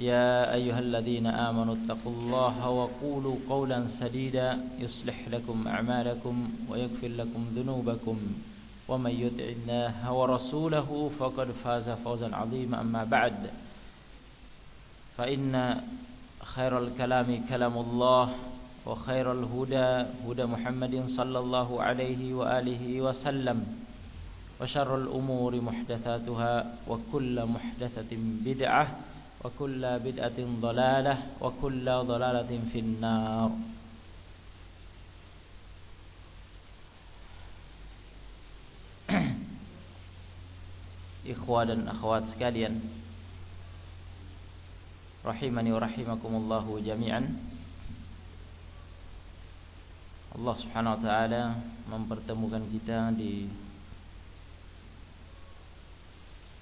يا أيها الذين آمنوا اتقوا الله وقولوا قولا سديدا يصلح لكم أعمالكم ويغفر لكم ذنوبكم ومن يطع الله ورسوله فقد فاز فوزا عظيما أما بعد. فإن خير الكلام كلام الله وخير الهدى هدى محمد صلى الله عليه وآله وسلم وشر الأمور محدثاتها وكل محدثة بدعة وكل بدعة ضلالة وكل ضلالة في النار Ikhwah dan akhwat sekalian Rahimani wa rahimakumullahu jami'an Allah subhanahu wa ta'ala Mempertemukan kita di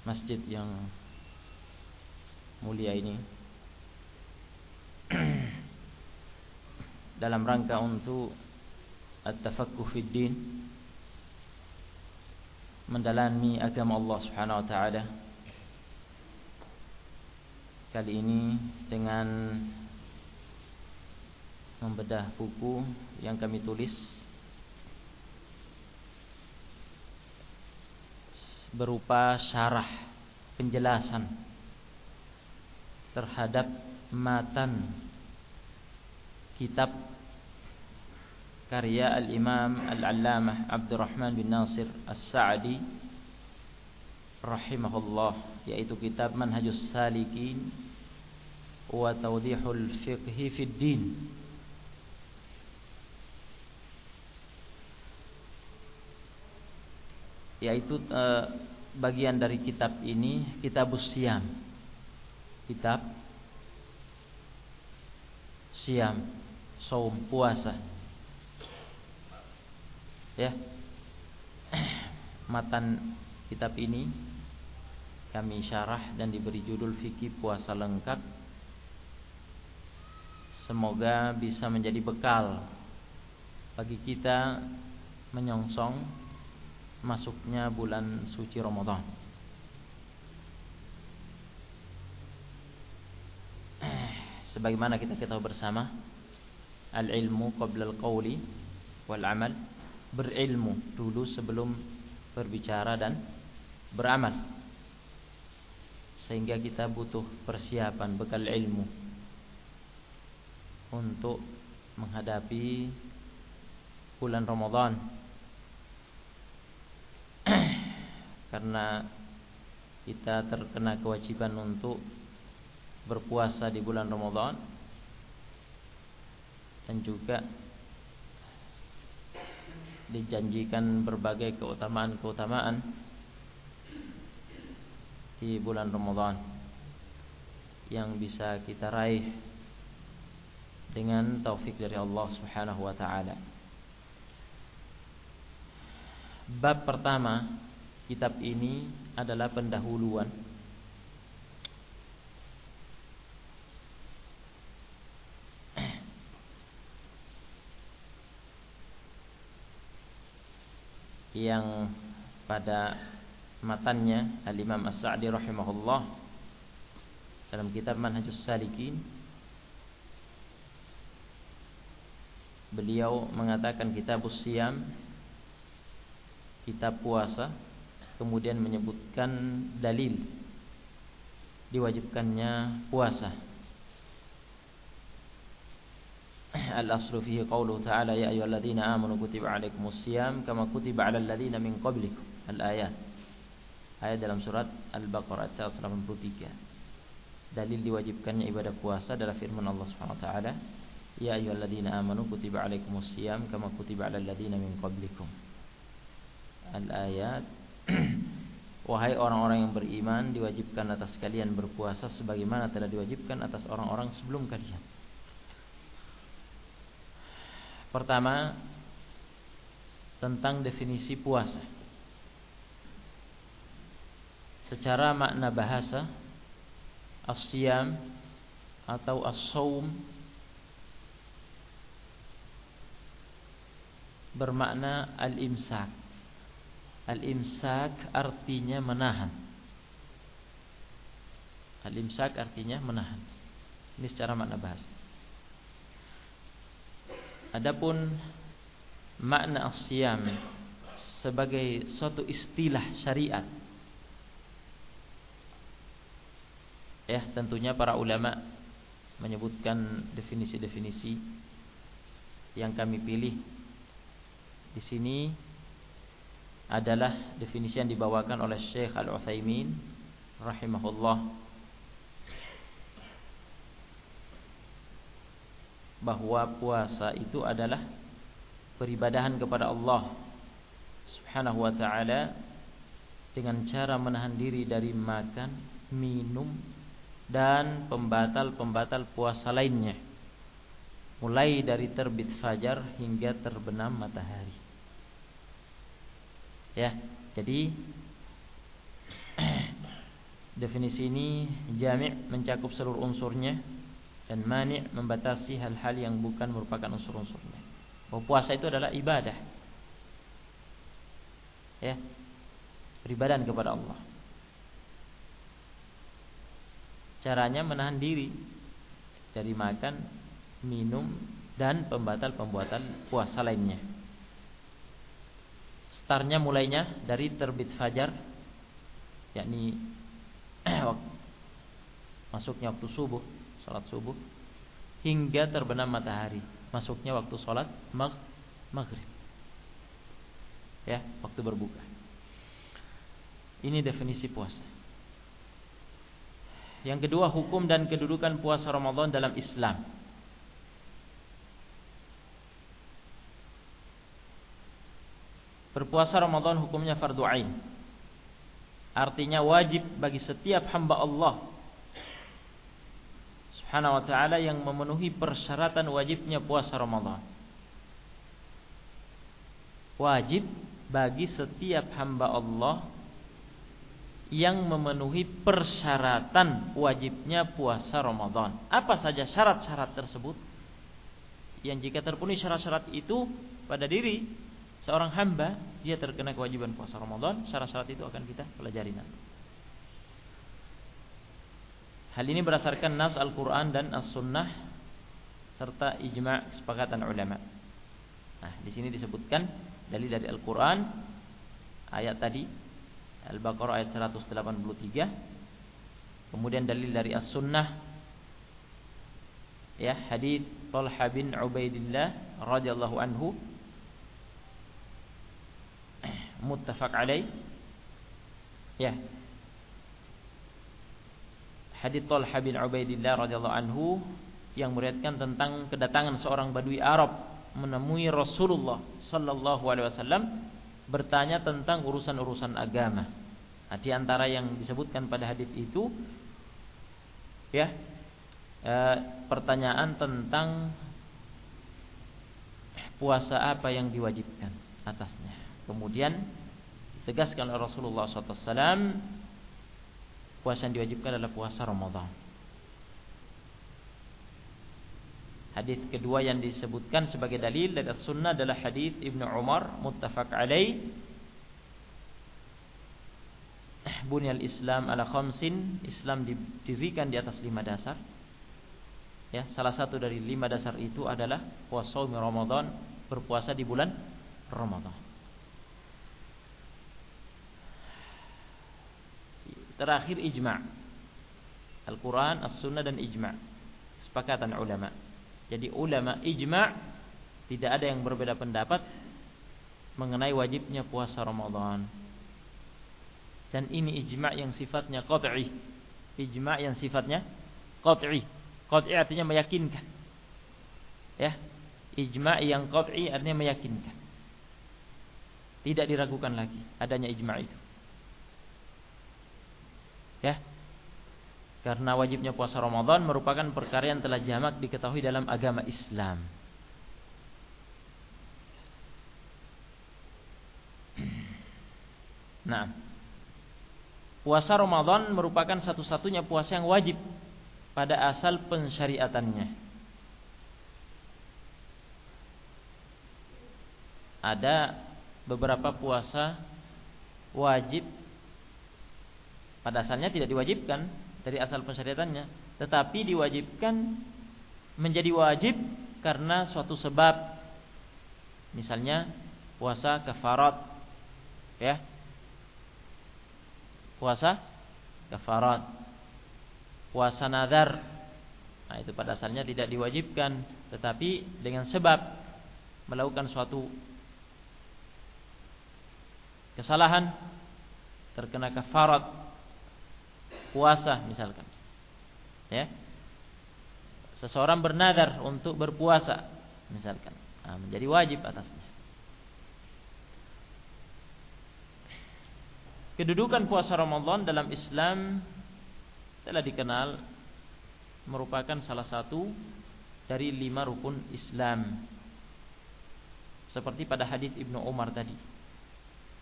Masjid yang mulia ini. Dalam rangka untuk at-tafaqquh fid din mendalami agama Allah Subhanahu wa taala. Kali ini dengan membedah buku yang kami tulis berupa syarah penjelasan terhadap matan kitab karya al-Imam al-Allamah Abdurrahman bin Nasir As-Sa'di rahimahullah yaitu kitab Manhajus Salikin wa Tawdihul Fiqhi fid Din. Yaitu uh, bagian dari kitab ini Kitabus Siam kitab siam saum puasa. Ya. Matan kitab ini kami syarah dan diberi judul fikih puasa lengkap. Semoga bisa menjadi bekal bagi kita menyongsong masuknya bulan suci Ramadan sebagaimana kita ketahui bersama al-ilmu qabla al-qawli wal amal berilmu dulu sebelum berbicara dan beramal. Sehingga kita butuh persiapan bekal ilmu untuk menghadapi bulan Ramadan. Karena kita terkena kewajiban untuk berpuasa di bulan Ramadan dan juga dijanjikan berbagai keutamaan-keutamaan di bulan Ramadan yang bisa kita raih dengan taufik dari Allah Subhanahu wa taala. Bab pertama kitab ini adalah pendahuluan yang pada matannya Al-Imam As-Sa'di rahimahullah dalam kitab Manhajus Salikin. Beliau mengatakan kitab Siam kitab puasa kemudian menyebutkan dalil diwajibkannya puasa al-aslu fihi qawluhu ta'ala ya ayyuhalladzina amanu kutiba 'alaikumus syiyam kama kutiba 'alal ladzina min qablikum. Al-ayat. Ayat dalam surat Al-Baqarah ayat 183. Dalil diwajibkannya ibadah puasa adalah firman Allah Subhanahu wa taala, "Ya amanu kutiba 'alaikumus syiyam kama kutiba 'alal ladzina min qablikum." Al-ayat Wahai orang-orang yang beriman diwajibkan atas kalian berpuasa sebagaimana telah diwajibkan atas orang-orang sebelum kalian. Pertama tentang definisi puasa. Secara makna bahasa asyam atau as-saum bermakna al-imsak Al-imsak artinya menahan. Al-imsak artinya menahan. Ini secara makna bahasa. Adapun makna asyam sebagai suatu istilah syariat. Ya, tentunya para ulama menyebutkan definisi-definisi yang kami pilih di sini adalah definisi yang dibawakan oleh Syekh Al-Utsaimin rahimahullah bahwa puasa itu adalah peribadahan kepada Allah Subhanahu wa taala dengan cara menahan diri dari makan, minum dan pembatal-pembatal puasa lainnya. Mulai dari terbit fajar hingga terbenam matahari. Ya, jadi definisi ini jami' mencakup seluruh unsurnya dan mani' membatasi hal-hal yang bukan merupakan unsur-unsurnya. Bahwa puasa itu adalah ibadah. Ya. Beribadah kepada Allah. Caranya menahan diri dari makan, minum dan pembatal-pembuatan puasa lainnya. Startnya mulainya dari terbit fajar yakni masuknya waktu subuh, salat subuh hingga terbenam matahari, masuknya waktu mag maghrib. Ya, waktu berbuka. Ini definisi puasa. Yang kedua, hukum dan kedudukan puasa Ramadan dalam Islam. Berpuasa Ramadan hukumnya fardu ain. Artinya wajib bagi setiap hamba Allah Subhanahu wa taala yang memenuhi persyaratan wajibnya puasa Ramadan. Wajib bagi setiap hamba Allah yang memenuhi persyaratan wajibnya puasa Ramadan. Apa saja syarat-syarat tersebut? Yang jika terpenuhi syarat-syarat itu pada diri seorang hamba dia terkena kewajiban puasa Ramadan, syarat-syarat itu akan kita pelajari nanti. Hal ini berdasarkan nas Al-Qur'an dan As-Sunnah serta ijma' kesepakatan ulama. Nah, di sini disebutkan dalil dari Al-Qur'an ayat tadi Al-Baqarah ayat 183. Kemudian dalil dari As-Sunnah ya hadis Talha bin Ubaidillah radhiyallahu anhu muttafaq alaih ya hadits Talha bin Ubaidillah radhiyallahu anhu yang meriwayatkan tentang kedatangan seorang badui Arab menemui Rasulullah sallallahu alaihi wasallam bertanya tentang urusan-urusan agama. Nah, di antara yang disebutkan pada hadis itu ya e, pertanyaan tentang puasa apa yang diwajibkan atasnya. Kemudian ditegaskan oleh Rasulullah SAW puasa yang diwajibkan adalah puasa Ramadan. Hadis kedua yang disebutkan sebagai dalil dari sunnah adalah hadis Ibnu Umar muttafaq alaih. Bunyal Islam ala khamsin Islam didirikan di atas lima dasar. Ya salah satu dari lima dasar itu adalah puasa Ramadan berpuasa di bulan Ramadan Terakhir ijma' Al-Quran, As-Sunnah dan ijma' Sepakatan ulama Jadi ulama ijma' tidak ada yang berbeda pendapat mengenai wajibnya puasa Ramadan. Dan ini ijma' yang sifatnya qat'i. Ijma' yang sifatnya qat'i. Qat'i artinya meyakinkan. Ya. Ijma' yang qat'i artinya meyakinkan. Tidak diragukan lagi adanya ijma' itu. Ya. Karena wajibnya puasa Ramadan merupakan perkara yang telah jamak diketahui dalam agama Islam. Nah, puasa Ramadan merupakan satu-satunya puasa yang wajib pada asal pensyariatannya. Ada beberapa puasa wajib pada asalnya tidak diwajibkan dari asal pensyariatannya, tetapi diwajibkan menjadi wajib karena suatu sebab. Misalnya puasa kafarat ya. Puasa kafarat. Puasa nazar. Nah, itu pada asalnya tidak diwajibkan, tetapi dengan sebab melakukan suatu kesalahan terkena kafarat puasa misalkan. Ya. Seseorang bernadar untuk berpuasa misalkan. Nah, menjadi wajib atasnya. Kedudukan puasa Ramadan dalam Islam telah dikenal merupakan salah satu dari lima rukun Islam. Seperti pada hadis Ibnu Umar tadi.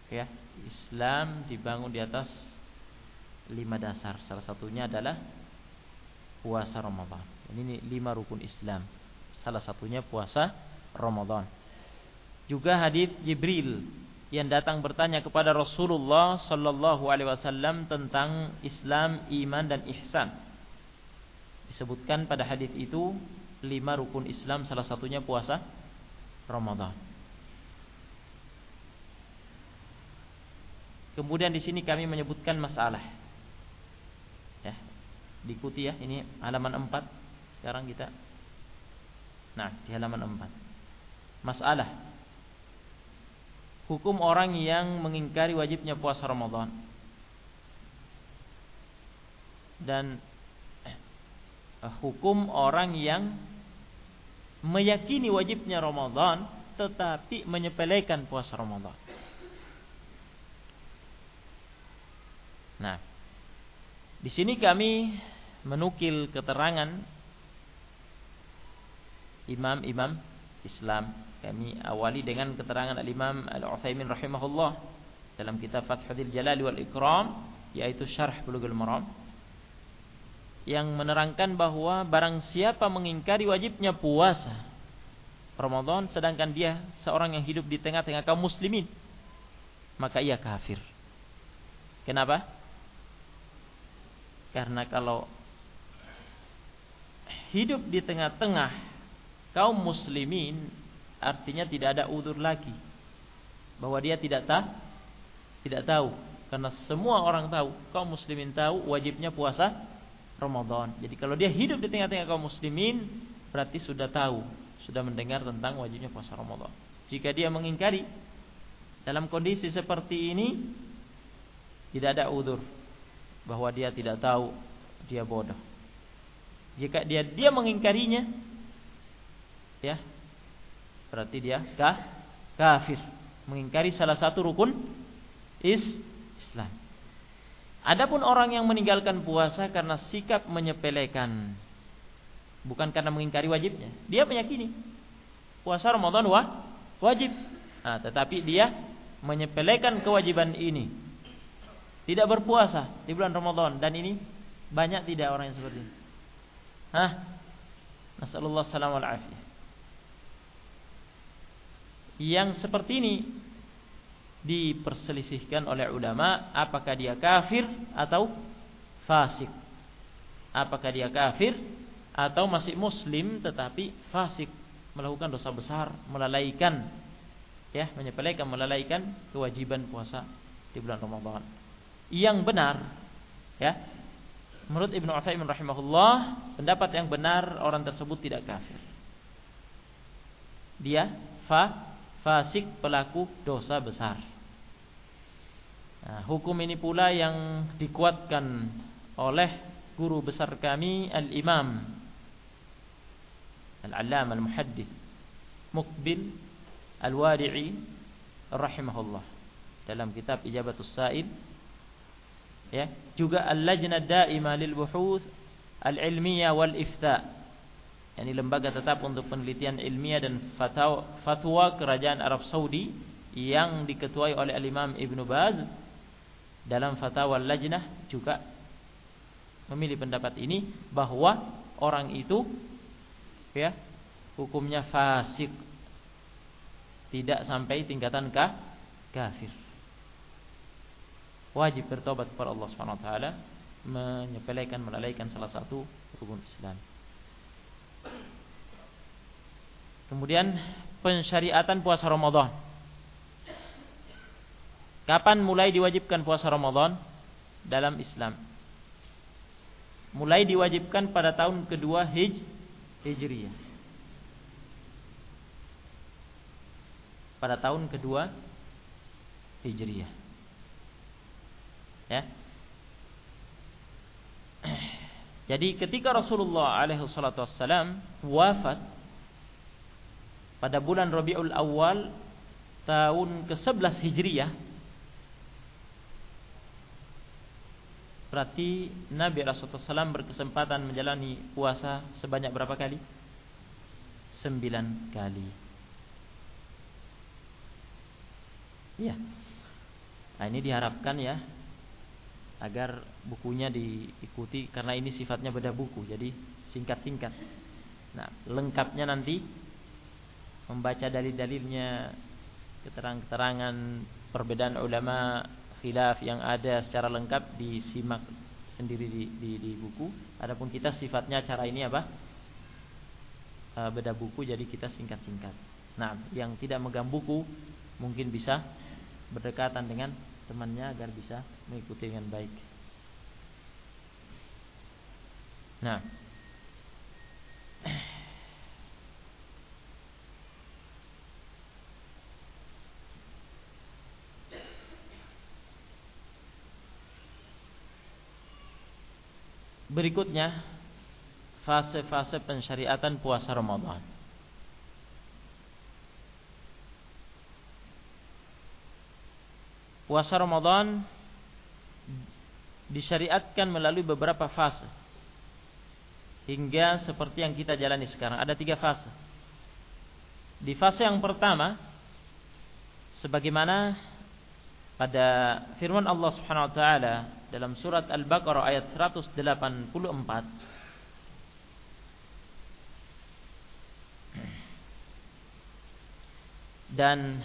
Ya, Islam dibangun di atas lima dasar. Salah satunya adalah puasa Ramadan. Ini lima rukun Islam. Salah satunya puasa Ramadan. Juga hadis Jibril yang datang bertanya kepada Rasulullah sallallahu alaihi wasallam tentang Islam, iman dan ihsan. Disebutkan pada hadis itu lima rukun Islam salah satunya puasa Ramadan. Kemudian di sini kami menyebutkan masalah diikuti ya ini halaman 4 sekarang kita nah di halaman 4 masalah. Hukum orang yang mengingkari wajibnya puasa Ramadan. Dan eh, hukum orang yang meyakini wajibnya Ramadan tetapi menyepelekan puasa Ramadan. Nah di sini kami menukil keterangan imam-imam Islam. Kami awali dengan keterangan Al-Imam Al-Utsaimin rahimahullah dalam kitab Fathul Jalal wal Ikram yaitu Syarh Bulughul Maram yang menerangkan bahwa barang siapa mengingkari wajibnya puasa Ramadan sedangkan dia seorang yang hidup di tengah-tengah kaum muslimin maka ia kafir. Kenapa? Karena kalau hidup di tengah-tengah kaum muslimin artinya tidak ada udur lagi bahwa dia tidak tahu tidak tahu karena semua orang tahu kaum muslimin tahu wajibnya puasa Ramadan. Jadi kalau dia hidup di tengah-tengah kaum muslimin berarti sudah tahu, sudah mendengar tentang wajibnya puasa Ramadan. Jika dia mengingkari dalam kondisi seperti ini tidak ada udur bahwa dia tidak tahu, dia bodoh. Jika dia dia mengingkarinya ya berarti dia kah, kafir mengingkari salah satu rukun is Islam. Adapun orang yang meninggalkan puasa karena sikap menyepelekan bukan karena mengingkari wajibnya, dia meyakini puasa Ramadan wah, wajib. Nah, tetapi dia menyepelekan kewajiban ini. Tidak berpuasa di bulan Ramadan dan ini banyak tidak orang yang seperti ini. Hah? Nasallallahu salam wal. Yang seperti ini diperselisihkan oleh ulama apakah dia kafir atau fasik. Apakah dia kafir atau masih muslim tetapi fasik melakukan dosa besar, melalaikan ya, menyepelekan, melalaikan kewajiban puasa di bulan Ramadan. Yang benar ya, Menurut Ibnu Utsaimin rahimahullah, pendapat yang benar orang tersebut tidak kafir. dia fa fasik pelaku dosa besar. Nah, hukum ini pula yang dikuatkan oleh guru besar kami Al-Imam Al-Allam Al-Muhaddith Mukbil Al-Wadi'i rahimahullah dalam kitab Ijabatus Sa'id ya juga Al-Lajnah Daimah lil Buhuth Al-Ilmiyah wal Ifta yakni lembaga tetap untuk penelitian ilmiah dan fatwa, fatwa kerajaan Arab Saudi yang diketuai oleh Al-Imam Ibn Baz dalam fatwa lajnah juga memilih pendapat ini bahwa orang itu ya hukumnya fasik tidak sampai tingkatan kah kafir wajib bertobat kepada Allah Subhanahu wa taala menyepelekan melalaikan salah satu rukun Islam Kemudian pensyariatan puasa Ramadan. Kapan mulai diwajibkan puasa Ramadan dalam Islam? Mulai diwajibkan pada tahun kedua Hij Hijriyah. Pada tahun kedua Hijriyah. Ya. Jadi ketika Rasulullah alaihi salatu wassalam wafat pada bulan Rabiul Awal tahun ke-11 Hijriah Berarti Nabi Rasulullah SAW berkesempatan menjalani puasa sebanyak berapa kali? Sembilan kali. Ya. Nah, ini diharapkan ya agar bukunya diikuti karena ini sifatnya beda buku jadi singkat-singkat. Nah, lengkapnya nanti membaca dalil-dalilnya keterangan-keterangan perbedaan ulama khilaf yang ada secara lengkap disimak sendiri di, di, di buku. Adapun kita sifatnya cara ini apa? E, beda buku jadi kita singkat-singkat. Nah, yang tidak megang buku mungkin bisa berdekatan dengan temannya agar bisa mengikuti dengan baik. Nah, berikutnya fase-fase pensyariatan puasa Ramadan. Puasa Ramadan disyariatkan melalui beberapa fase. Hingga seperti yang kita jalani sekarang. Ada tiga fase. Di fase yang pertama, sebagaimana pada firman Allah Subhanahu wa taala dalam surat Al-Baqarah ayat 184 dan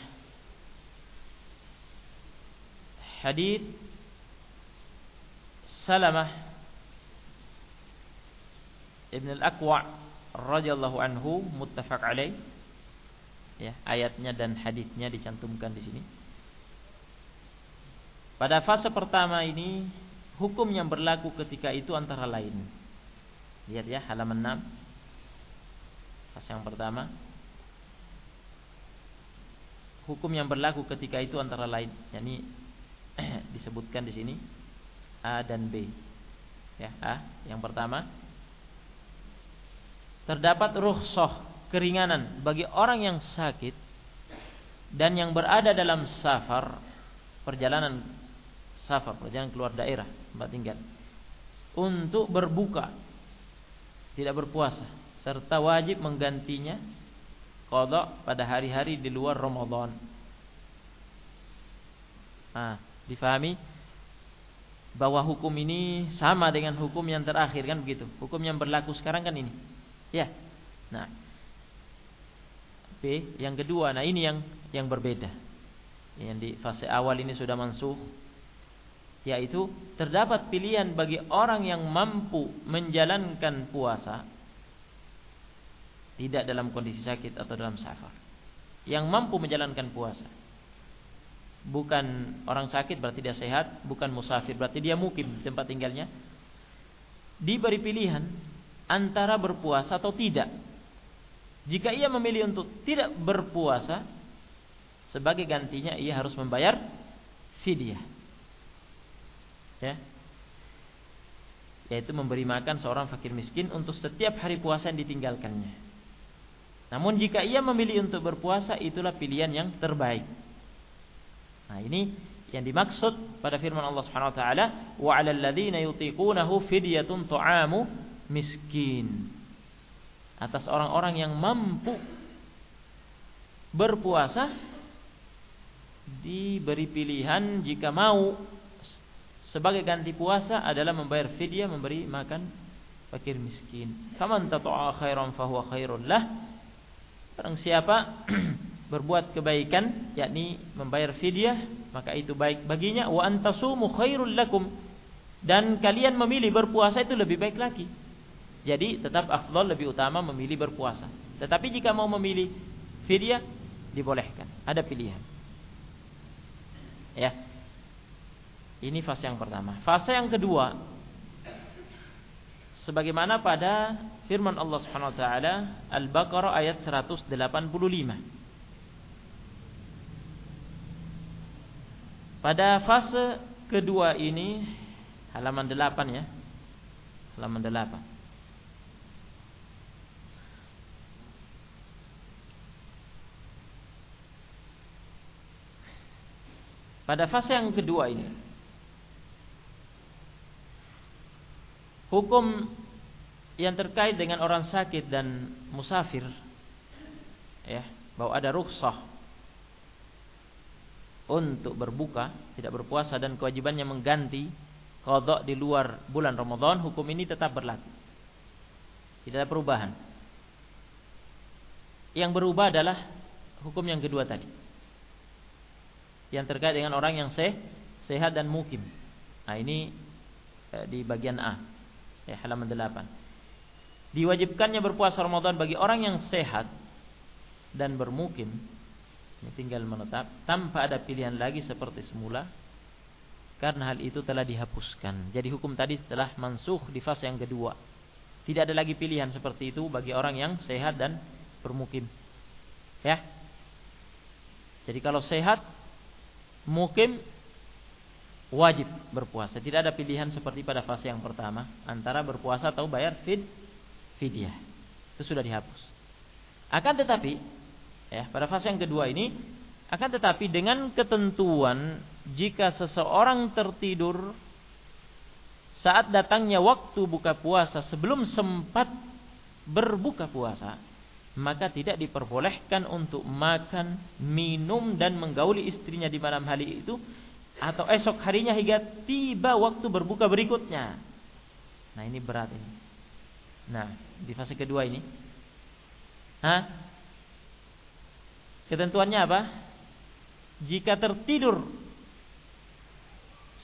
hadis Salamah Ibn al-Aqwa radhiyallahu anhu muttafaq alaih ya ayatnya dan hadisnya dicantumkan di sini. Pada fase pertama ini hukum yang berlaku ketika itu antara lain. Lihat ya halaman 6 fase yang pertama. Hukum yang berlaku ketika itu antara lain. Yakni disebutkan di sini A dan B. Ya, A yang pertama terdapat rukhsah keringanan bagi orang yang sakit dan yang berada dalam safar perjalanan safar perjalanan keluar daerah tempat tinggal untuk berbuka tidak berpuasa serta wajib menggantinya kodok pada hari-hari di luar Ramadan. Ah, difahami bahwa hukum ini sama dengan hukum yang terakhir kan begitu. Hukum yang berlaku sekarang kan ini. Ya. Nah. B yang kedua, nah ini yang yang berbeda. Yang di fase awal ini sudah mansuh yaitu terdapat pilihan bagi orang yang mampu menjalankan puasa tidak dalam kondisi sakit atau dalam safar. Yang mampu menjalankan puasa bukan orang sakit berarti dia sehat, bukan musafir berarti dia mukim tempat tinggalnya. Diberi pilihan antara berpuasa atau tidak. Jika ia memilih untuk tidak berpuasa, sebagai gantinya ia harus membayar fidyah. Ya. Yaitu memberi makan seorang fakir miskin untuk setiap hari puasa yang ditinggalkannya. Namun jika ia memilih untuk berpuasa itulah pilihan yang terbaik. Nah, ini yang dimaksud pada firman Allah Subhanahu wa taala, "Wa 'alal ladzina yutiqunahu fidyatun ta'amu miskin." Atas orang-orang yang mampu berpuasa diberi pilihan jika mau sebagai ganti puasa adalah membayar fidyah memberi makan fakir miskin. Faman tata'a khairan fahuwa khairul lah. Barang siapa berbuat kebaikan yakni membayar fidyah maka itu baik baginya wa antasumu khairul lakum dan kalian memilih berpuasa itu lebih baik lagi. Jadi tetap afdal lebih utama memilih berpuasa. Tetapi jika mau memilih fidyah dibolehkan, ada pilihan. Ya. Ini fase yang pertama. Fase yang kedua sebagaimana pada firman Allah Subhanahu wa taala Al-Baqarah ayat 185. Pada fase kedua ini halaman 8 ya. Halaman 8. Pada fase yang kedua ini Hukum yang terkait dengan orang sakit dan musafir ya, bahwa ada rukhsah untuk berbuka, tidak berpuasa dan kewajibannya mengganti qada di luar bulan Ramadan, hukum ini tetap berlaku. Tidak ada perubahan. Yang berubah adalah hukum yang kedua tadi yang terkait dengan orang yang seh, sehat dan mukim. Nah, ini eh, di bagian A. Ya, halaman 8. Diwajibkannya berpuasa Ramadan bagi orang yang sehat dan bermukim. Ini tinggal menetap tanpa ada pilihan lagi seperti semula karena hal itu telah dihapuskan. Jadi hukum tadi telah mansuh di fase yang kedua. Tidak ada lagi pilihan seperti itu bagi orang yang sehat dan bermukim. Ya. Jadi kalau sehat mukim wajib berpuasa. Tidak ada pilihan seperti pada fase yang pertama antara berpuasa atau bayar fid fidyah. Itu sudah dihapus. Akan tetapi ya, pada fase yang kedua ini akan tetapi dengan ketentuan jika seseorang tertidur saat datangnya waktu buka puasa sebelum sempat berbuka puasa maka tidak diperbolehkan untuk makan, minum dan menggauli istrinya di malam hari itu atau esok harinya hingga tiba waktu berbuka berikutnya. Nah, ini berat ini. Nah, di fase kedua ini. Hah? Ketentuannya apa? Jika tertidur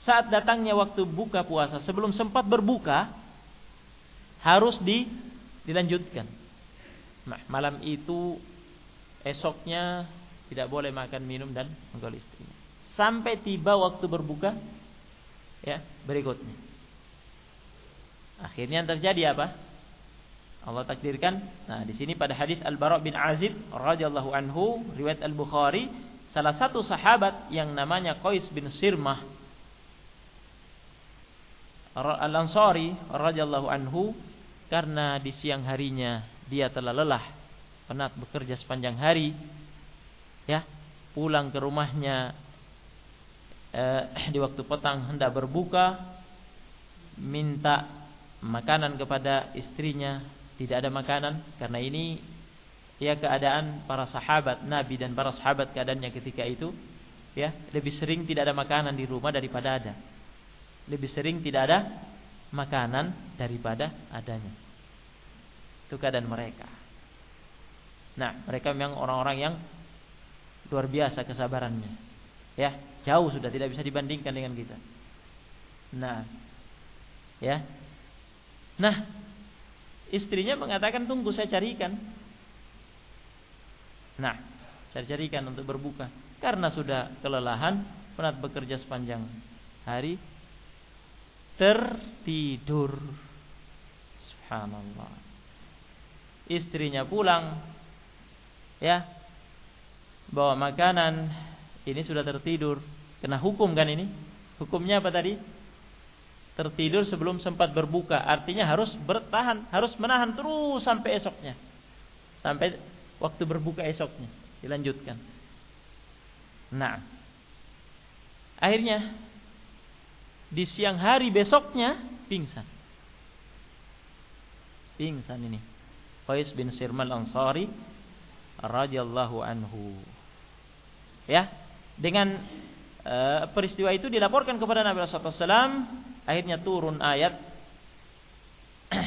saat datangnya waktu buka puasa sebelum sempat berbuka harus di, dilanjutkan. Malam itu esoknya tidak boleh makan minum dan menggaul istrinya. Sampai tiba waktu berbuka ya berikutnya. Akhirnya yang terjadi apa Allah takdirkan. Nah di sini pada hadis Al Bara bin Azib radhiyallahu anhu riwayat Al Bukhari salah satu sahabat yang namanya Qais bin Sirmah Al Ansari radhiyallahu anhu karena di siang harinya dia telah lelah, penat bekerja sepanjang hari, ya, pulang ke rumahnya eh, di waktu petang hendak berbuka, minta makanan kepada istrinya, tidak ada makanan karena ini ya keadaan para sahabat Nabi dan para sahabat keadaannya ketika itu ya lebih sering tidak ada makanan di rumah daripada ada lebih sering tidak ada makanan daripada adanya itu keadaan mereka. Nah, mereka memang orang-orang yang luar biasa kesabarannya. Ya, jauh sudah tidak bisa dibandingkan dengan kita. Nah, ya. Nah, istrinya mengatakan tunggu saya carikan. Nah, saya carikan untuk berbuka. Karena sudah kelelahan, penat bekerja sepanjang hari, tertidur. Subhanallah. Istrinya pulang ya bahwa makanan. Ini sudah tertidur. Kena hukum kan ini? Hukumnya apa tadi tertidur sebelum sempat berbuka. Artinya harus bertahan harus menahan terus sampai esoknya. Sampai waktu berbuka esoknya dilanjutkan. Nah. Akhirnya di siang hari besoknya pingsan. Pingsan ini. Qais bin Sirmal Ansari radhiyallahu anhu. Ya. Dengan uh, peristiwa itu dilaporkan kepada Nabi alaihi wasallam akhirnya turun ayat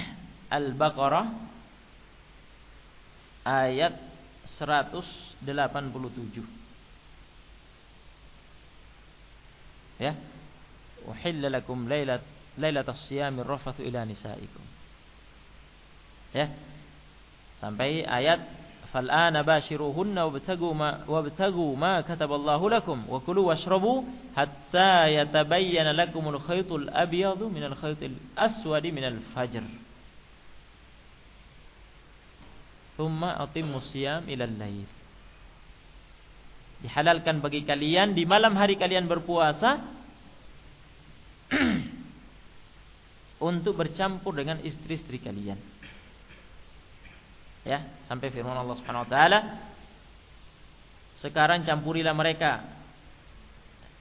Al-Baqarah ayat 187 ya. Uhilla lakum lailat lailatas siyamir rafathu ila nisaikum. Ya. Sampai ayat fal'ana bashiruhunna wabtagu ma wabtagu ma kataballahu lakum wa kulu washrabu hatta yatabayyana lakumul khaytul abyadu minal khaytil aswadi minal fajr thumma atimmus siyam ilal lail dihalalkan bagi kalian di malam hari kalian berpuasa untuk bercampur dengan istri-istri kalian ya sampai firman Allah Subhanahu wa taala. Sekarang campurilah mereka.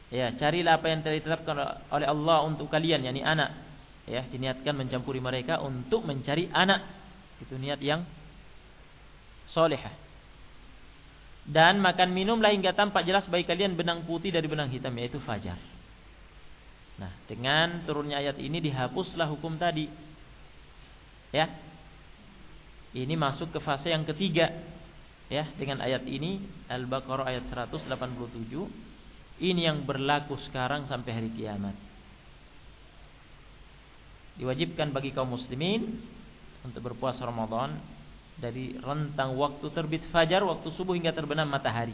Ya carilah apa yang telah ditetapkan oleh Allah untuk kalian yakni anak. Ya diniatkan mencampuri mereka untuk mencari anak. Itu niat yang solehah. Dan makan minumlah hingga tampak jelas bagi kalian benang putih dari benang hitam yaitu fajar. Nah dengan turunnya ayat ini dihapuslah hukum tadi. Ya ini masuk ke fase yang ketiga. Ya, dengan ayat ini Al-Baqarah ayat 187 ini yang berlaku sekarang sampai hari kiamat. Diwajibkan bagi kaum muslimin untuk berpuasa Ramadan dari rentang waktu terbit fajar, waktu subuh hingga terbenam matahari.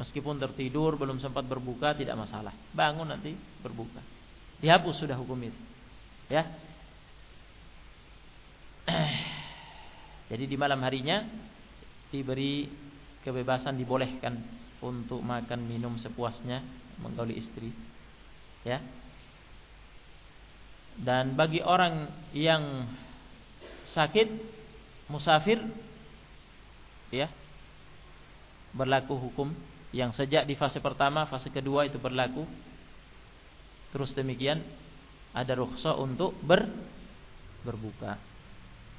Meskipun tertidur belum sempat berbuka tidak masalah. Bangun nanti berbuka. Dihapus sudah hukum itu. Ya. Jadi di malam harinya diberi kebebasan dibolehkan untuk makan minum sepuasnya menggauli istri. Ya. Dan bagi orang yang sakit musafir ya berlaku hukum yang sejak di fase pertama, fase kedua itu berlaku. Terus demikian ada rukhsah untuk ber berbuka.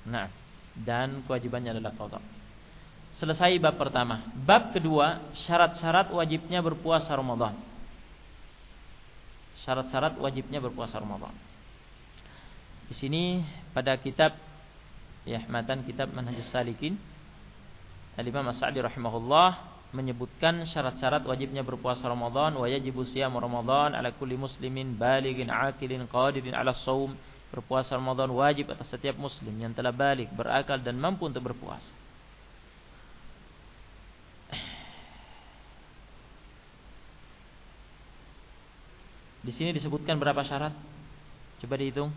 Nah, dan kewajibannya adalah qada. Selesai bab pertama. Bab kedua, syarat-syarat wajibnya berpuasa Ramadan. Syarat-syarat wajibnya berpuasa Ramadan. Di sini pada kitab ya matan kitab Manhajus Salikin Al-Imam As-Sa'di rahimahullah menyebutkan syarat-syarat wajibnya berpuasa Ramadan wa yajibu siyam Ramadan ala kulli muslimin balighin aqilin qadirin ala shaum Berpuasa Ramadan wajib atas setiap muslim yang telah balik, berakal dan mampu untuk berpuasa. Di sini disebutkan berapa syarat? Coba dihitung.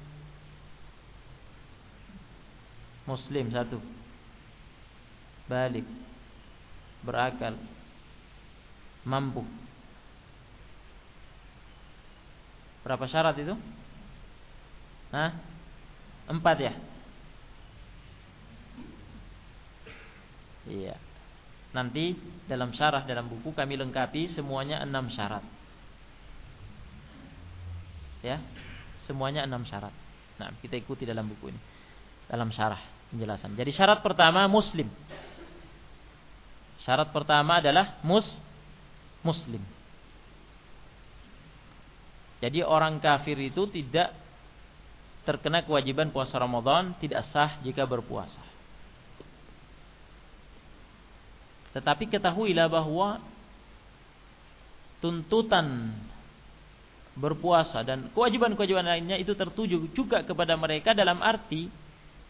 Muslim satu. Balik. Berakal. Mampu. Berapa syarat itu? Hah? Empat ya? Iya. Nanti dalam syarah dalam buku kami lengkapi semuanya enam syarat. Ya, semuanya enam syarat. Nah, kita ikuti dalam buku ini. Dalam syarah penjelasan. Jadi syarat pertama muslim. Syarat pertama adalah mus muslim. Jadi orang kafir itu tidak terkena kewajiban puasa Ramadan tidak sah jika berpuasa. Tetapi ketahuilah bahwa tuntutan berpuasa dan kewajiban-kewajiban lainnya itu tertuju juga kepada mereka dalam arti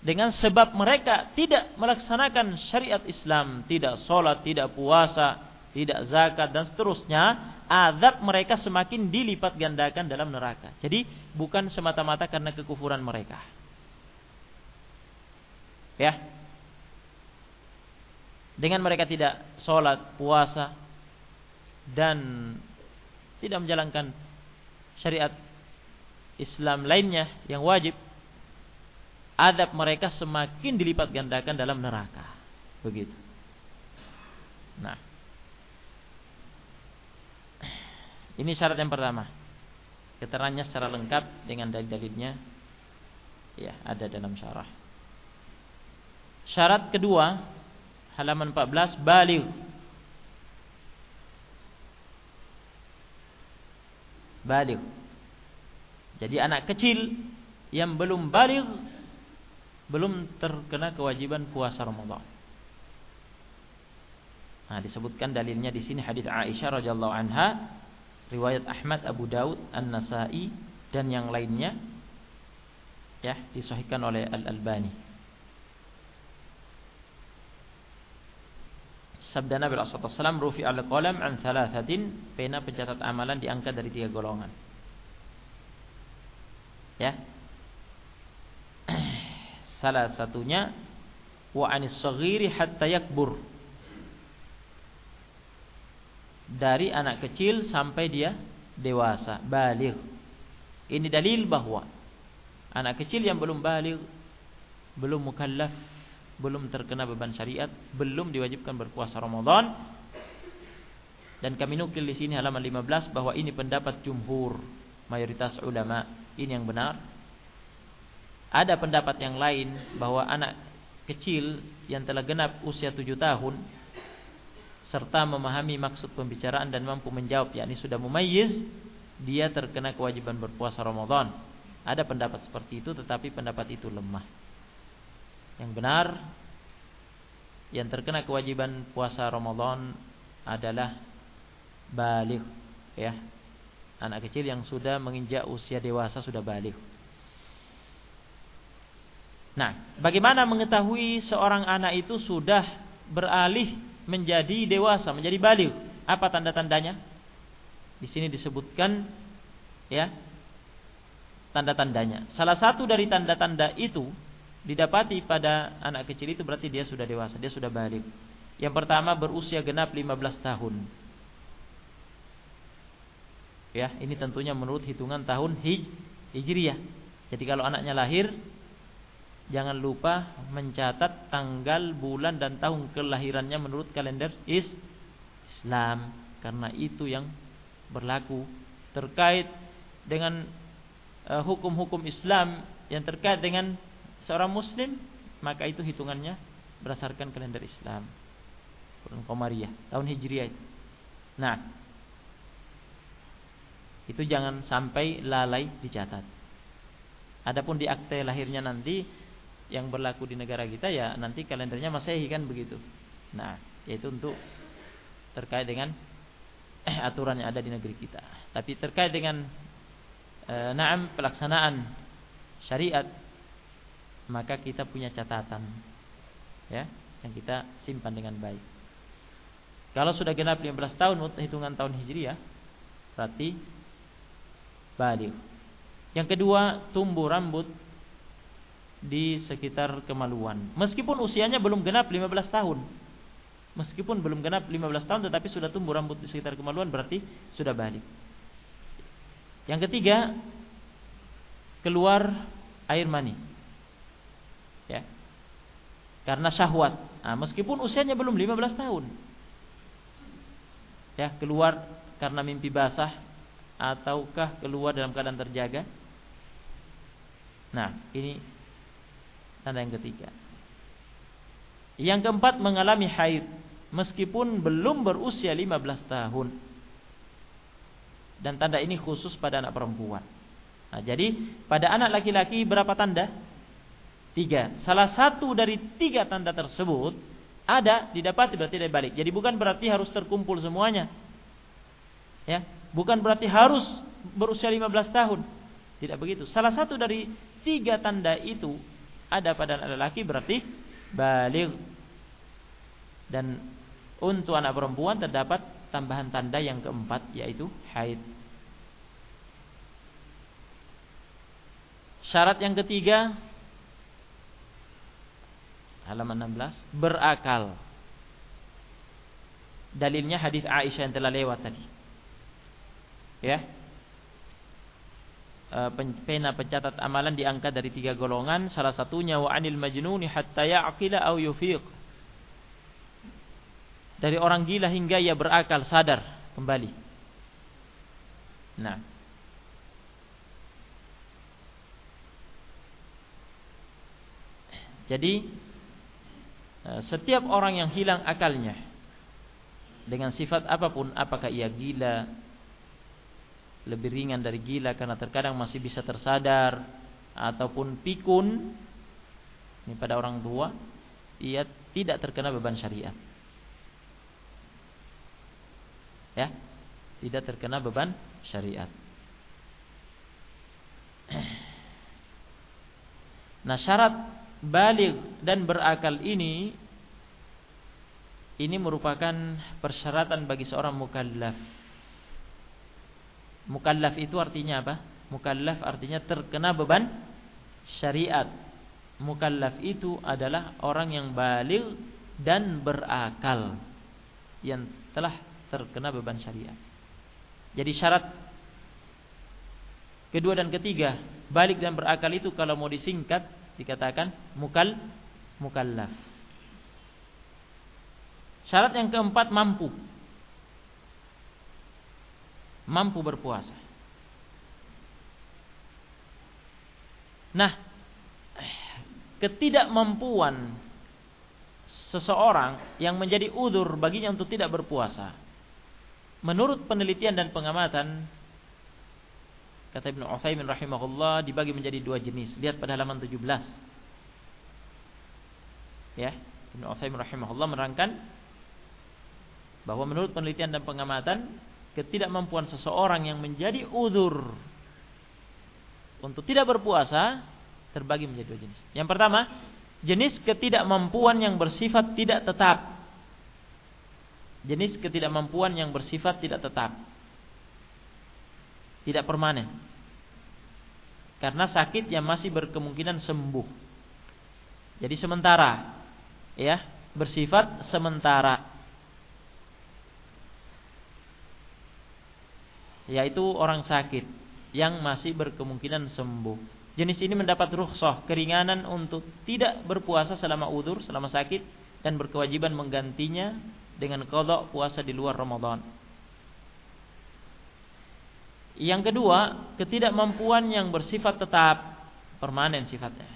dengan sebab mereka tidak melaksanakan syariat Islam, tidak sholat, tidak puasa, tidak zakat dan seterusnya, azab mereka semakin dilipat gandakan dalam neraka. Jadi bukan semata-mata karena kekufuran mereka. Ya. dengan mereka tidak sholat, puasa, dan tidak menjalankan syariat Islam lainnya yang wajib, adab mereka semakin dilipat gandakan dalam neraka. Begitu. Nah, ini syarat yang pertama. Keterangannya secara lengkap dengan dalil-dalilnya ya ada dalam syarah. Syarat kedua halaman 14 baligh. Baligh. Jadi anak kecil yang belum baligh belum terkena kewajiban puasa Ramadan. Nah, disebutkan dalilnya di sini hadis Aisyah radhiyallahu anha, riwayat Ahmad, Abu Daud, An-Nasa'i dan yang lainnya ya disahihkan oleh Al-Albani. Sabda Nabi SAW Rufi al-qalam an thalathatin Pena pencatat amalan diangkat dari tiga golongan Ya Salah satunya wa anis hatta yakbur. Dari anak kecil sampai dia dewasa, baligh. Ini dalil bahwa anak kecil yang belum baligh, belum mukallaf, belum terkena beban syariat, belum diwajibkan berpuasa Ramadan. Dan kami nukil di sini halaman 15 bahwa ini pendapat jumhur, mayoritas ulama. Ini yang benar ada pendapat yang lain bahwa anak kecil yang telah genap usia tujuh tahun serta memahami maksud pembicaraan dan mampu menjawab yakni sudah mumayyiz dia terkena kewajiban berpuasa Ramadan. Ada pendapat seperti itu tetapi pendapat itu lemah. Yang benar yang terkena kewajiban puasa Ramadan adalah balik ya. Anak kecil yang sudah menginjak usia dewasa sudah balik. Nah, bagaimana mengetahui seorang anak itu sudah beralih menjadi dewasa, menjadi balik? Apa tanda-tandanya? Di sini disebutkan ya tanda-tandanya. Salah satu dari tanda-tanda itu didapati pada anak kecil itu berarti dia sudah dewasa, dia sudah balik. Yang pertama berusia genap 15 tahun. Ya, ini tentunya menurut hitungan tahun hij Hijriyah. Jadi kalau anaknya lahir jangan lupa mencatat tanggal, bulan dan tahun kelahirannya menurut kalender is Islam. Karena itu yang berlaku. Terkait dengan eh, hukum-hukum uh, Islam yang terkait dengan seorang muslim maka itu hitungannya berdasarkan kalender Islam. Bulan Qamariyah tahun Hijriah nah itu jangan sampai lalai dicatat. Adapun di akte lahirnya nanti yang berlaku di negara kita ya nanti kalendernya Masehi kan begitu. Nah, yaitu untuk terkait dengan eh, aturan yang ada di negeri kita. Tapi terkait dengan eh, naam pelaksanaan syariat maka kita punya catatan ya yang kita simpan dengan baik. Kalau sudah genap 15 tahun hitungan tahun Hijriah berarti balik. Yang kedua, tumbuh rambut di sekitar kemaluan. Meskipun usianya belum genap 15 tahun. Meskipun belum genap 15 tahun tetapi sudah tumbuh rambut di sekitar kemaluan berarti sudah balik. Yang ketiga, keluar air mani. Ya. Karena syahwat. Nah, meskipun usianya belum 15 tahun. Ya, keluar karena mimpi basah ataukah keluar dalam keadaan terjaga? Nah, ini Tanda yang ketiga. Yang keempat mengalami haid meskipun belum berusia 15 tahun. Dan tanda ini khusus pada anak perempuan. Nah, jadi pada anak laki-laki berapa tanda? Tiga. Salah satu dari tiga tanda tersebut ada didapati berarti dari balik. Jadi bukan berarti harus terkumpul semuanya. Ya, bukan berarti harus berusia 15 tahun. Tidak begitu. Salah satu dari tiga tanda itu ada pada anak laki berarti balik dan untuk anak perempuan terdapat tambahan tanda yang keempat yaitu haid. Syarat yang ketiga halaman 16 berakal. Dalilnya hadis Aisyah yang telah lewat tadi. Ya. E, pena pencatat amalan diangkat dari tiga golongan, salah satunya wa anil majnuni hatta ya'qila aw yufiq. Dari orang gila hingga ia berakal, sadar kembali. Nah, Jadi eh, setiap orang yang hilang akalnya dengan sifat apa pun, apakah ia gila, lebih ringan dari gila karena terkadang masih bisa tersadar ataupun pikun ini pada orang tua, ia tidak terkena beban syariat. Ya, tidak terkena beban syariat. Nah syarat baligh dan berakal ini ini merupakan persyaratan bagi seorang mukallaf. Mukallaf itu artinya apa? Mukallaf artinya terkena beban syariat. Mukallaf itu adalah orang yang baligh dan berakal yang telah terkena beban syariat. Jadi syarat kedua dan ketiga, balik dan berakal itu kalau mau disingkat dikatakan mukal mukallaf. Syarat yang keempat mampu. Mampu berpuasa. Nah, ketidakmampuan seseorang yang menjadi udur baginya untuk tidak berpuasa. Menurut penelitian dan pengamatan kata Ibnu Utsaimin rahimahullah dibagi menjadi dua jenis. Lihat pada halaman 17. Ya, Ibnu Utsaimin rahimahullah menerangkan bahwa menurut penelitian dan pengamatan ketidakmampuan seseorang yang menjadi uzur untuk tidak berpuasa terbagi menjadi dua jenis. Yang pertama, jenis ketidakmampuan yang bersifat tidak tetap. Jenis ketidakmampuan yang bersifat tidak tetap tidak permanen. Karena sakit yang masih berkemungkinan sembuh. Jadi sementara ya, bersifat sementara. Yaitu orang sakit yang masih berkemungkinan sembuh. Jenis ini mendapat rukhsah, keringanan untuk tidak berpuasa selama udur, selama sakit dan berkewajiban menggantinya dengan kodok puasa di luar Ramadan. Yang kedua, ketidakmampuan yang bersifat tetap permanen sifatnya.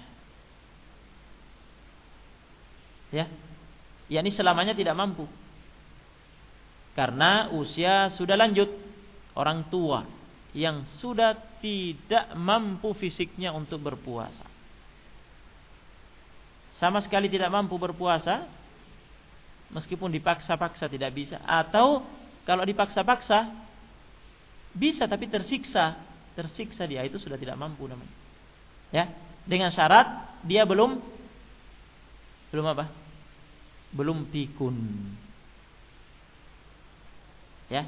Ya. yakni selamanya tidak mampu. Karena usia sudah lanjut, orang tua yang sudah tidak mampu fisiknya untuk berpuasa. Sama sekali tidak mampu berpuasa, meskipun dipaksa-paksa tidak bisa, atau kalau dipaksa-paksa bisa tapi tersiksa. Tersiksa dia itu sudah tidak mampu namanya. Ya, dengan syarat dia belum belum apa? Belum pikun. Ya.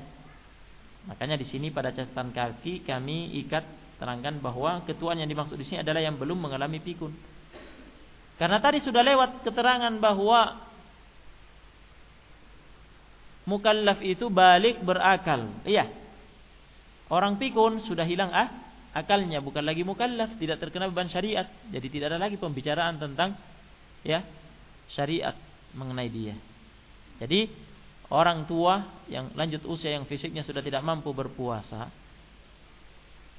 Makanya di sini pada catatan kaki kami ikat terangkan bahwa ketuaan yang dimaksud di sini adalah yang belum mengalami pikun. Karena tadi sudah lewat keterangan bahwa mukallaf itu balik berakal. Iya, Orang pikun sudah hilang ah akalnya, bukan lagi mukallaf, tidak terkena beban syariat. Jadi tidak ada lagi pembicaraan tentang ya syariat mengenai dia. Jadi orang tua yang lanjut usia yang fisiknya sudah tidak mampu berpuasa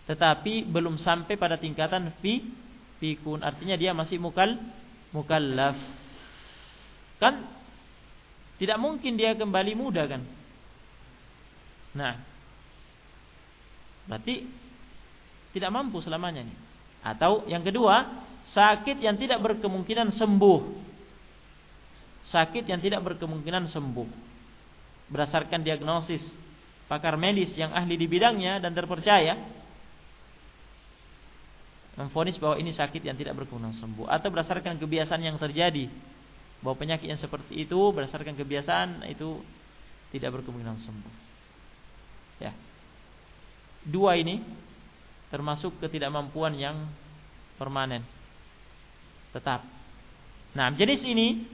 tetapi belum sampai pada tingkatan fi pikun artinya dia masih mukal mukallaf kan tidak mungkin dia kembali muda kan nah Berarti tidak mampu selamanya nih. Atau yang kedua, sakit yang tidak berkemungkinan sembuh. Sakit yang tidak berkemungkinan sembuh. Berdasarkan diagnosis pakar medis yang ahli di bidangnya dan terpercaya memfonis bahwa ini sakit yang tidak berkemungkinan sembuh atau berdasarkan kebiasaan yang terjadi bahwa penyakit yang seperti itu berdasarkan kebiasaan itu tidak berkemungkinan sembuh. Ya dua ini termasuk ketidakmampuan yang permanen tetap. Nah, jenis ini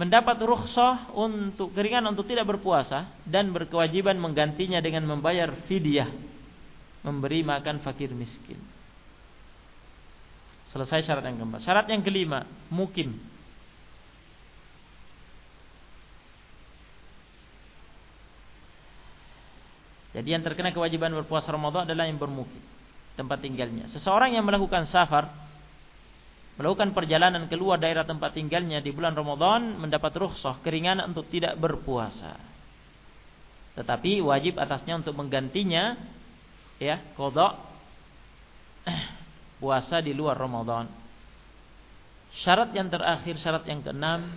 mendapat rukhsah untuk keringanan untuk tidak berpuasa dan berkewajiban menggantinya dengan membayar fidyah memberi makan fakir miskin. Selesai syarat yang keempat. Syarat yang kelima, mukim. Jadi yang terkena kewajiban berpuasa Ramadan adalah yang bermukim tempat tinggalnya. Seseorang yang melakukan safar melakukan perjalanan keluar daerah tempat tinggalnya di bulan Ramadan mendapat rukhsah keringanan untuk tidak berpuasa. Tetapi wajib atasnya untuk menggantinya ya kodok puasa di luar Ramadan. Syarat yang terakhir, syarat yang keenam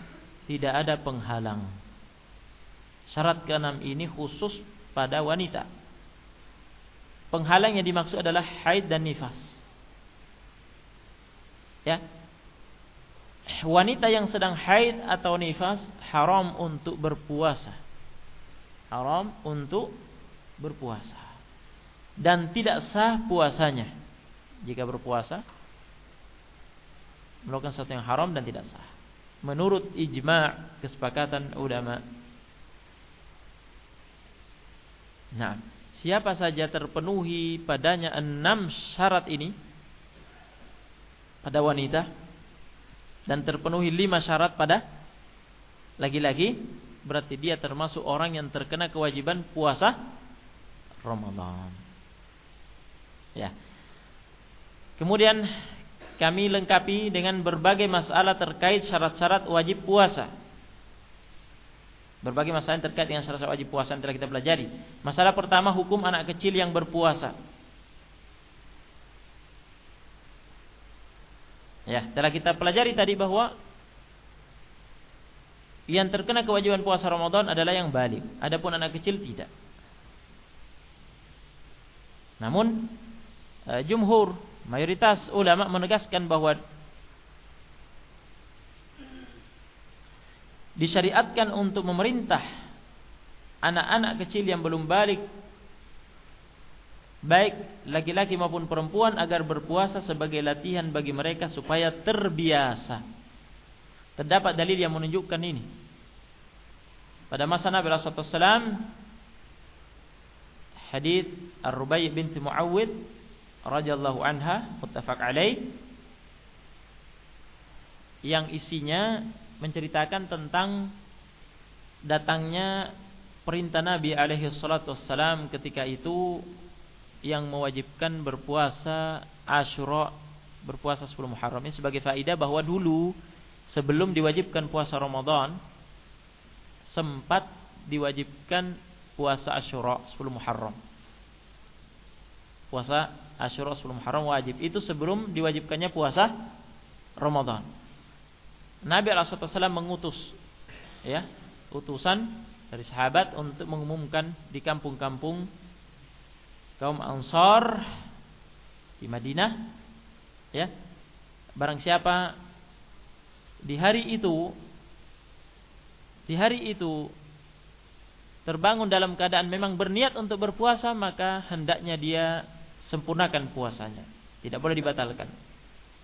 tidak ada penghalang. Syarat keenam ini khusus pada wanita. Penghalang yang dimaksud adalah haid dan nifas. Ya. Wanita yang sedang haid atau nifas haram untuk berpuasa. Haram untuk berpuasa. Dan tidak sah puasanya jika berpuasa melakukan sesuatu yang haram dan tidak sah. Menurut ijma' kesepakatan ulama. Nah, siapa saja terpenuhi padanya enam syarat ini pada wanita dan terpenuhi lima syarat pada laki-laki berarti dia termasuk orang yang terkena kewajiban puasa Ramadan. Ya. Kemudian kami lengkapi dengan berbagai masalah terkait syarat-syarat wajib puasa. Berbagai masalah yang terkait dengan syarat-syarat wajib puasa yang telah kita pelajari. Masalah pertama hukum anak kecil yang berpuasa. Ya, telah kita pelajari tadi bahwa yang terkena kewajiban puasa Ramadan adalah yang balik. Adapun anak kecil tidak. Namun e, jumhur mayoritas ulama menegaskan bahwa disyariatkan untuk memerintah anak-anak kecil yang belum balik baik laki-laki maupun perempuan agar berpuasa sebagai latihan bagi mereka supaya terbiasa. Terdapat dalil yang menunjukkan ini. Pada masa Nabi SAW hadis Ar-Rubai' binti Muawwid radhiyallahu anha muttafaq alaih yang isinya menceritakan tentang datangnya perintah Nabi alaihi salatu wassalam ketika itu yang mewajibkan berpuasa Asyura berpuasa 10 Muharram ini sebagai faedah bahwa dulu sebelum diwajibkan puasa Ramadan sempat diwajibkan puasa Asyura 10 Muharram. Puasa Asyura 10 Muharram wajib. Itu sebelum diwajibkannya puasa Ramadan. Nabi SAW mengutus ya, utusan dari sahabat untuk mengumumkan di kampung-kampung kaum Ansar di Madinah ya. Barang siapa di hari itu di hari itu terbangun dalam keadaan memang berniat untuk berpuasa maka hendaknya dia sempurnakan puasanya. Tidak boleh dibatalkan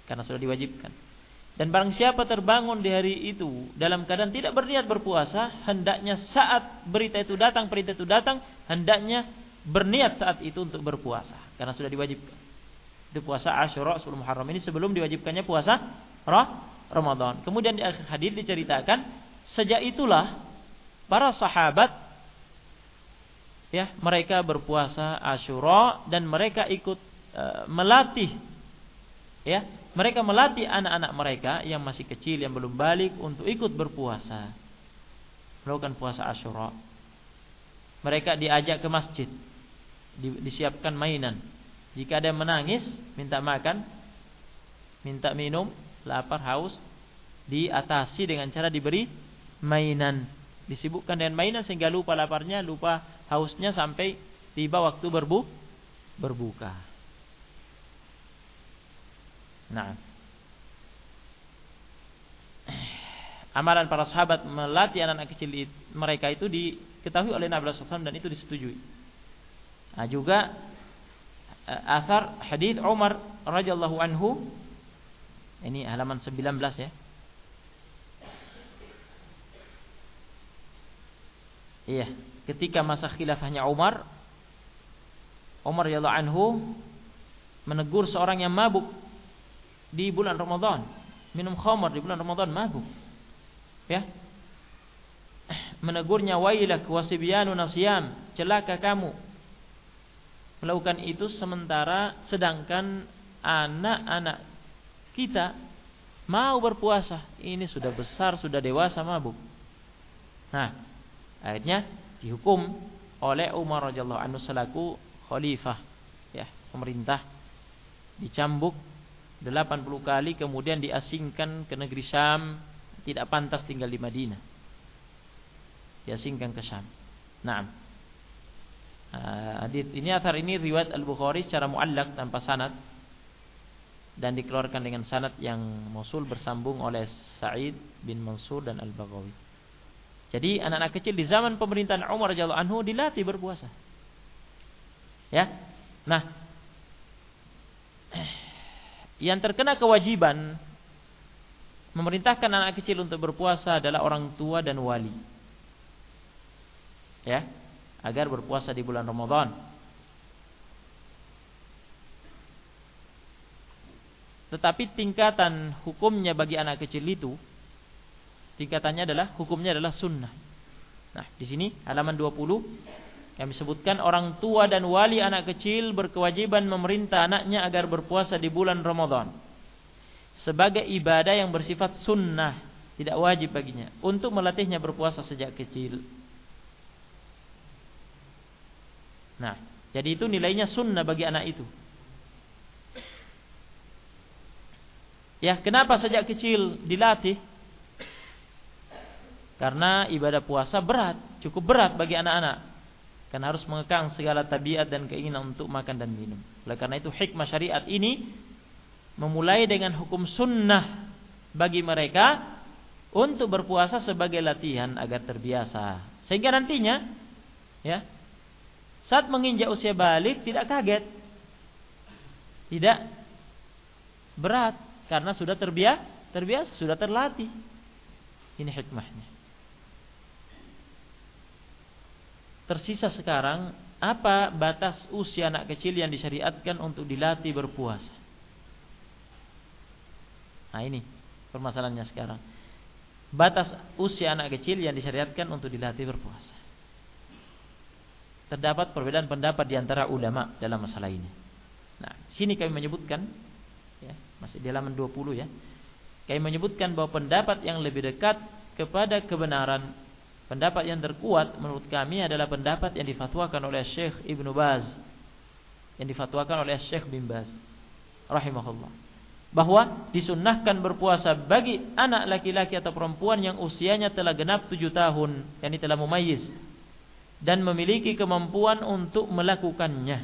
karena sudah diwajibkan. Dan barang siapa terbangun di hari itu dalam keadaan tidak berniat berpuasa hendaknya saat berita itu datang perintah itu datang hendaknya berniat saat itu untuk berpuasa karena sudah diwajibkan. Itu puasa Asyura 10 Muharram ini sebelum diwajibkannya puasa Ramadan. Kemudian di akhir hadis diceritakan sejak itulah para sahabat ya mereka berpuasa Asyura dan mereka ikut e, melatih ya mereka melatih anak-anak mereka yang masih kecil yang belum balik untuk ikut berpuasa melakukan puasa Asyura mereka diajak ke masjid disiapkan mainan. Jika ada yang menangis, minta makan, minta minum, lapar, haus, diatasi dengan cara diberi mainan. Disibukkan dengan mainan sehingga lupa laparnya, lupa hausnya sampai tiba waktu berbu berbuka. Nah, amalan para sahabat melatih anak-anak kecil mereka itu diketahui oleh Nabi SAW dan itu disetujui. Nah, juga uh, asar hadis Umar radhiyallahu anhu ini halaman 19 ya. Iya, ketika masa khilafahnya Umar, Umar radhiyallahu anhu menegur seorang yang mabuk di bulan Ramadan, minum khamar di bulan Ramadan mabuk. Ya. Menegurnya wailak wasibyanu nasyam, celaka kamu. Melakukan itu sementara sedangkan anak-anak kita mau berpuasa. Ini sudah besar, sudah dewasa mabuk. Nah, akhirnya dihukum oleh Umar radhiyallahu anhu selaku khalifah ya, pemerintah dicambuk 80 kali kemudian diasingkan ke negeri Syam, tidak pantas tinggal di Madinah. Diasingkan ke Syam. Naam. Hadis ini athar ini riwayat Al-Bukhari secara muallak tanpa sanad dan dikeluarkan dengan sanad yang mausul bersambung oleh Sa'id bin Mansur dan Al-Baghawi. Jadi anak-anak kecil di zaman pemerintahan Umar radhiyallahu anhu dilatih berpuasa. Ya. Nah, yang terkena kewajiban memerintahkan anak kecil untuk berpuasa adalah orang tua dan wali. Ya, agar berpuasa di bulan Ramadan. Tetapi tingkatan hukumnya bagi anak kecil itu tingkatannya adalah hukumnya adalah sunnah. Nah, di sini halaman 20 yang disebutkan orang tua dan wali anak kecil berkewajiban memerintah anaknya agar berpuasa di bulan Ramadan sebagai ibadah yang bersifat sunnah, tidak wajib baginya untuk melatihnya berpuasa sejak kecil. Nah, jadi itu nilainya sunnah bagi anak itu. Ya, kenapa sejak kecil dilatih? Karena ibadah puasa berat, cukup berat bagi anak-anak. Karena harus mengekang segala tabiat dan keinginan untuk makan dan minum. Oleh karena itu hikmah syariat ini memulai dengan hukum sunnah bagi mereka untuk berpuasa sebagai latihan agar terbiasa. Sehingga nantinya ya saat menginjak usia balik tidak kaget. Tidak berat karena sudah terbiasa, terbiasa, sudah terlatih. Ini hikmahnya. Tersisa sekarang apa batas usia anak kecil yang disyariatkan untuk dilatih berpuasa? Nah ini permasalahannya sekarang. Batas usia anak kecil yang disyariatkan untuk dilatih berpuasa. Terdapat perbedaan pendapat di antara ulama dalam masalah ini. Nah, sini kami menyebutkan ya, masih di halaman 20 ya. Kami menyebutkan bahwa pendapat yang lebih dekat kepada kebenaran, pendapat yang terkuat menurut kami adalah pendapat yang difatwakan oleh Syekh Ibnu Baz, yang difatwakan oleh Syekh bin Baz rahimahullah. Bahwa disunnahkan berpuasa bagi anak laki-laki atau perempuan yang usianya telah genap tujuh tahun, yang telah mumayyiz dan memiliki kemampuan untuk melakukannya.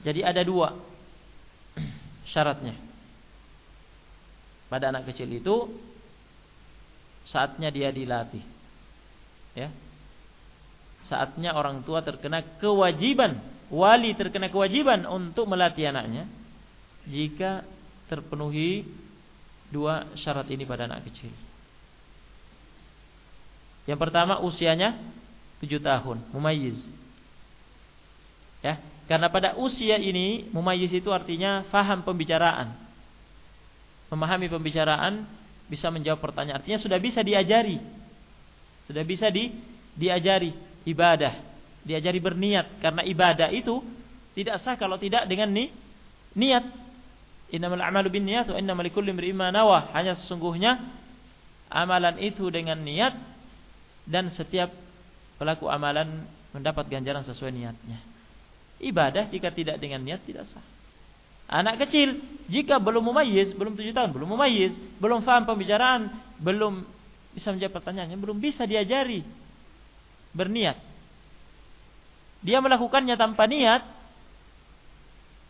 Jadi ada dua syaratnya. Pada anak kecil itu saatnya dia dilatih. Ya. Saatnya orang tua terkena kewajiban, wali terkena kewajiban untuk melatih anaknya jika terpenuhi dua syarat ini pada anak kecil. Yang pertama usianya tujuh tahun, mumayyiz. Ya, karena pada usia ini mumayyiz itu artinya faham pembicaraan. Memahami pembicaraan, bisa menjawab pertanyaan. Artinya sudah bisa diajari. Sudah bisa di diajari ibadah, diajari berniat karena ibadah itu tidak sah kalau tidak dengan ni, niat. Innamal a'malu binniyat wa innamal likulli imrin nawa. Hanya sesungguhnya amalan itu dengan niat dan setiap pelaku amalan mendapat ganjaran sesuai niatnya. Ibadah jika tidak dengan niat tidak sah. Anak kecil jika belum mumayyiz, belum tujuh tahun, belum mumayyiz, belum faham pembicaraan, belum bisa menjawab pertanyaannya, belum bisa diajari berniat. Dia melakukannya tanpa niat,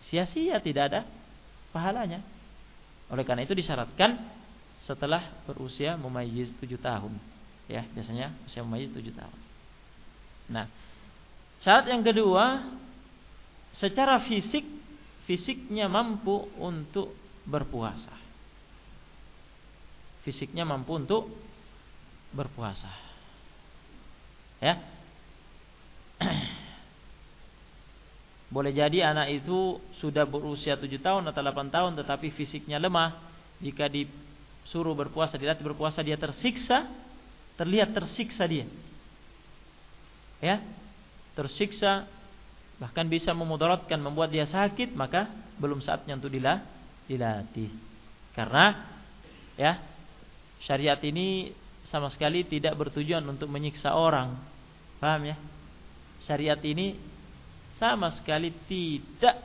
sia-sia tidak ada pahalanya. Oleh karena itu disyaratkan setelah berusia mumayyiz tujuh tahun. Ya, biasanya usia mumayyiz tujuh tahun. Nah, syarat yang kedua secara fisik fisiknya mampu untuk berpuasa. Fisiknya mampu untuk berpuasa. Ya. Boleh jadi anak itu sudah berusia 7 tahun atau 8 tahun tetapi fisiknya lemah. Jika disuruh berpuasa, dilatih berpuasa dia tersiksa, terlihat tersiksa dia. Ya. Tersiksa bahkan bisa memudaratkan membuat dia sakit, maka belum saatnya untuk dilatih. Karena ya, syariat ini sama sekali tidak bertujuan untuk menyiksa orang. Paham ya? Syariat ini sama sekali tidak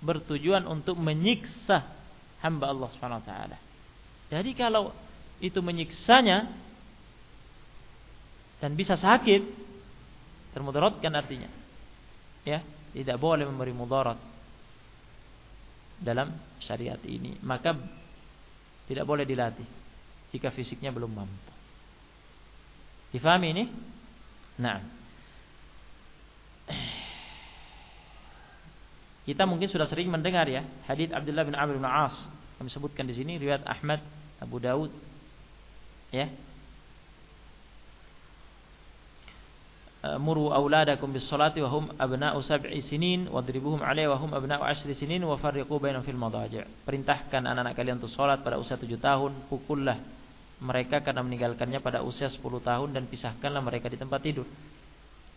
bertujuan untuk menyiksa hamba Allah Subhanahu wa taala. Jadi kalau itu menyiksanya dan bisa sakit termudaratkan artinya. Ya, tidak boleh memberi mudarat dalam syariat ini. Maka tidak boleh dilatih jika fisiknya belum mampu. Difahami ini? Nah. Kita mungkin sudah sering mendengar ya hadits Abdullah bin Amr bin As kami sebutkan di sini riwayat Ahmad, Abu Daud ya. Muru auladakum bis salati wa hum abna'u sab'i sinin wadribuhum 'alaiha wa hum abna'u 'ashri sinin wa farriqu bainahum fil madaji'. Perintahkan anak-anak kalian untuk salat pada usia 7 tahun, pukullah mereka karena meninggalkannya pada usia 10 tahun dan pisahkanlah mereka di tempat tidur.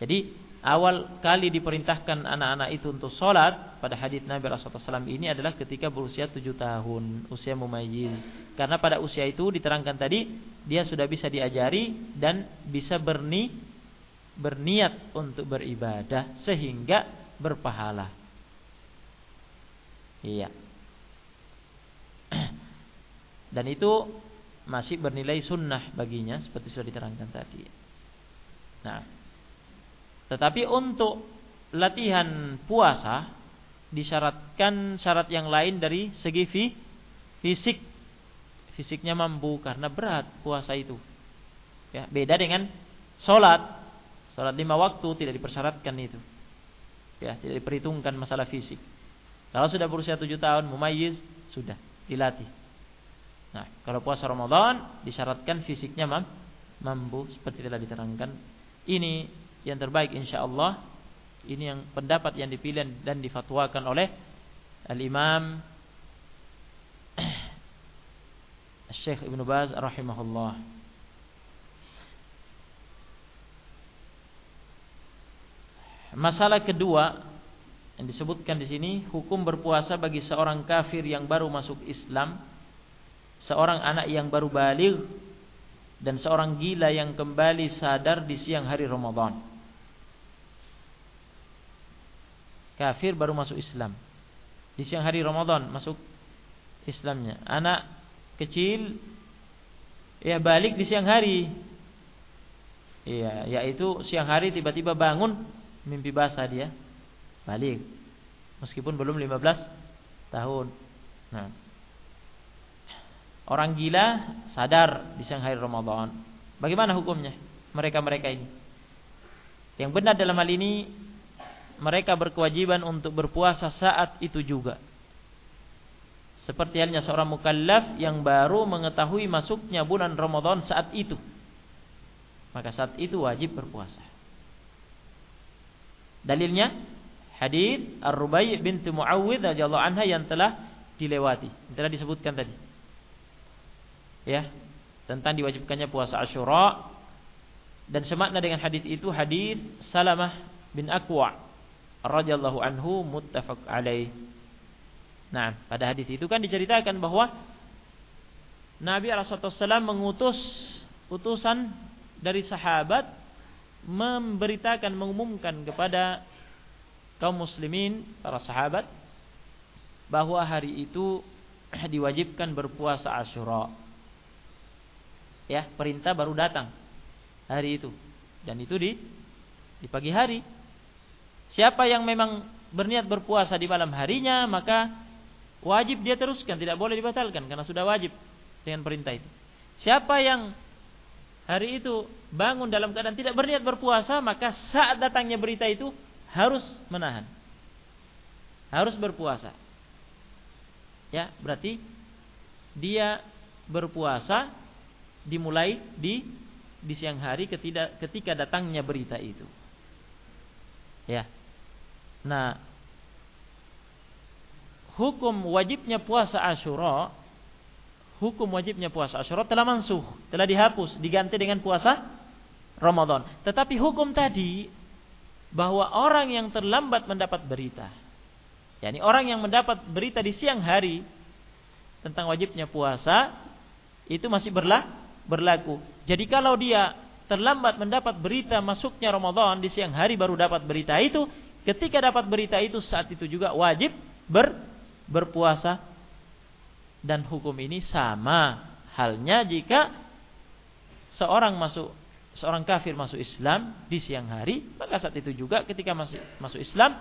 Jadi awal kali diperintahkan anak-anak itu untuk sholat pada hadits Nabi Rasulullah SAW ini adalah ketika berusia 7 tahun, usia mumayyiz. Karena pada usia itu diterangkan tadi dia sudah bisa diajari dan bisa berni berniat untuk beribadah sehingga berpahala. Iya. Dan itu masih bernilai sunnah baginya seperti sudah diterangkan tadi. Nah, tetapi untuk latihan puasa disyaratkan syarat yang lain dari segi fisik. Fisiknya mampu karena berat puasa itu. Ya, beda dengan sholat. Sholat lima waktu tidak dipersyaratkan itu. Ya, tidak diperhitungkan masalah fisik. Kalau sudah berusia tujuh tahun, mumayyiz, sudah dilatih. Nah, kalau puasa Ramadan disyaratkan fisiknya mampu seperti telah diterangkan. Ini yang terbaik insya Allah ini yang pendapat yang dipilih dan difatwakan oleh al-Imam Syekh Ibn Baz rahimahullah. Masalah kedua yang disebutkan di sini hukum berpuasa bagi seorang kafir yang baru masuk Islam, seorang anak yang baru balik dan seorang gila yang kembali sadar di siang hari Ramadan. kafir baru masuk Islam. Di siang hari Ramadan masuk Islamnya. Anak kecil ya balik di siang hari. Iya, yaitu siang hari tiba-tiba bangun mimpi basah dia. Balik. Meskipun belum 15 tahun. Nah. Orang gila sadar di siang hari Ramadan. Bagaimana hukumnya mereka-mereka ini? Yang benar dalam hal ini mereka berkewajiban untuk berpuasa saat itu juga. Seperti halnya seorang mukallaf yang baru mengetahui masuknya bulan Ramadan saat itu. Maka saat itu wajib berpuasa. Dalilnya hadis Ar-Rubai binti Muawwidh radhiyallahu anha yang telah dilewati, yang telah disebutkan tadi. Ya, tentang diwajibkannya puasa Asyura dan semakna dengan hadis itu hadis Salamah bin Aqwa radhiyallahu anhu muttafaq alaih. Nah, pada hadis itu kan diceritakan bahwa Nabi Rasulullah mengutus utusan dari sahabat memberitakan mengumumkan kepada kaum muslimin para sahabat bahwa hari itu diwajibkan berpuasa Asyura. Ya, perintah baru datang hari itu. Dan itu di di pagi hari Siapa yang memang berniat berpuasa di malam harinya, maka wajib dia teruskan, tidak boleh dibatalkan karena sudah wajib dengan perintah itu. Siapa yang hari itu bangun dalam keadaan tidak berniat berpuasa, maka saat datangnya berita itu harus menahan. Harus berpuasa. Ya, berarti dia berpuasa dimulai di di siang hari ketika, ketika datangnya berita itu. Ya. Nah, hukum wajibnya puasa Asyura, hukum wajibnya puasa Asyura telah mansuh, telah dihapus, diganti dengan puasa Ramadan. Tetapi hukum tadi bahwa orang yang terlambat mendapat berita, yakni orang yang mendapat berita di siang hari tentang wajibnya puasa, itu masih berlaku. Jadi kalau dia terlambat mendapat berita masuknya Ramadan di siang hari baru dapat berita itu, ketika dapat berita itu saat itu juga wajib ber, berpuasa dan hukum ini sama halnya jika seorang masuk seorang kafir masuk Islam di siang hari maka saat itu juga ketika masih masuk Islam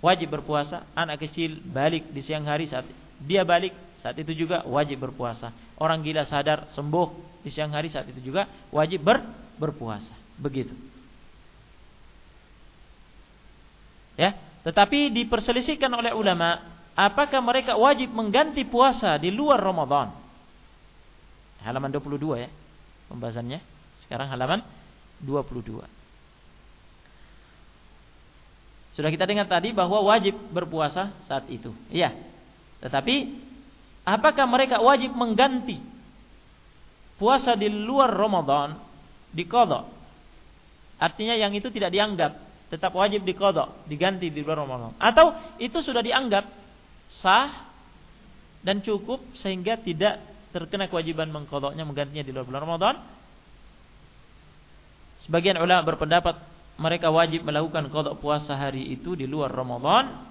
wajib berpuasa anak kecil balik di siang hari saat dia balik saat itu juga wajib berpuasa orang gila sadar sembuh di siang hari saat itu juga wajib ber berpuasa. Begitu. Ya, tetapi diperselisihkan oleh ulama, apakah mereka wajib mengganti puasa di luar Ramadan? Halaman 22 ya. Pembahasannya. Sekarang halaman 22. Sudah kita dengar tadi bahwa wajib berpuasa saat itu. Iya. Tetapi apakah mereka wajib mengganti puasa di luar Ramadan dikodok. Artinya yang itu tidak dianggap, tetap wajib dikodok, diganti di bulan Ramadan. Atau itu sudah dianggap sah dan cukup sehingga tidak terkena kewajiban mengkodoknya menggantinya di luar bulan Ramadan. Sebagian ulama berpendapat mereka wajib melakukan kodok puasa hari itu di luar Ramadan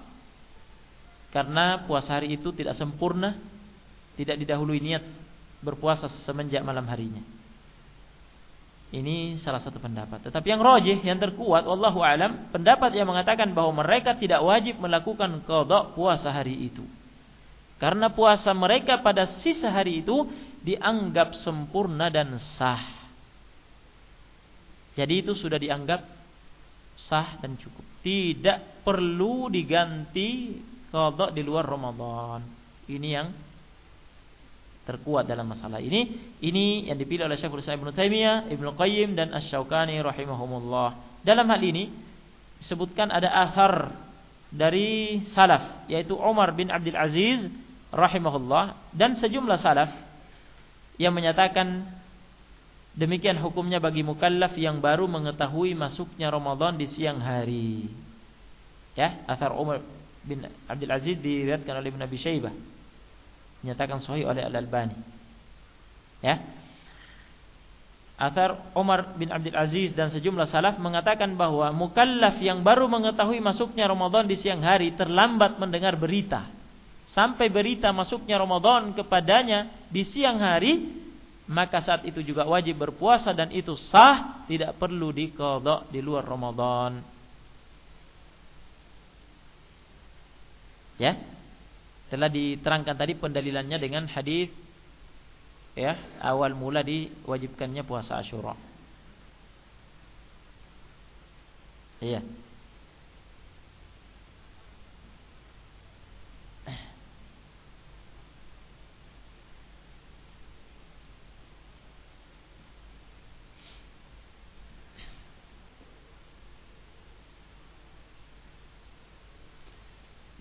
karena puasa hari itu tidak sempurna, tidak didahului niat berpuasa semenjak malam harinya. Ini salah satu pendapat. Tetapi yang rojih, yang terkuat, wallahu alam, pendapat yang mengatakan bahwa mereka tidak wajib melakukan kodok puasa hari itu. Karena puasa mereka pada sisa hari itu dianggap sempurna dan sah. Jadi itu sudah dianggap sah dan cukup. Tidak perlu diganti kodok di luar Ramadan. Ini yang terkuat dalam masalah ini. Ini yang dipilih oleh Syekhul Islam Ibnu Taimiyah, Ibnu Qayyim dan Asy-Syaukani rahimahumullah. Dalam hal ini disebutkan ada athar dari salaf yaitu Umar bin Abdul Aziz rahimahullah dan sejumlah salaf yang menyatakan demikian hukumnya bagi mukallaf yang baru mengetahui masuknya Ramadan di siang hari. Ya, athar Umar bin Abdul Aziz diriwayatkan oleh Ibnu Abi Syaibah dinyatakan sahih oleh Al-Albani. Ya. Athar Umar bin Abdul Aziz dan sejumlah salaf mengatakan bahwa mukallaf yang baru mengetahui masuknya Ramadan di siang hari terlambat mendengar berita. Sampai berita masuknya Ramadan kepadanya di siang hari, maka saat itu juga wajib berpuasa dan itu sah, tidak perlu dikodok di luar Ramadan. Ya, telah diterangkan tadi pendalilannya dengan hadis ya awal mula diwajibkannya puasa Asyura. Iya.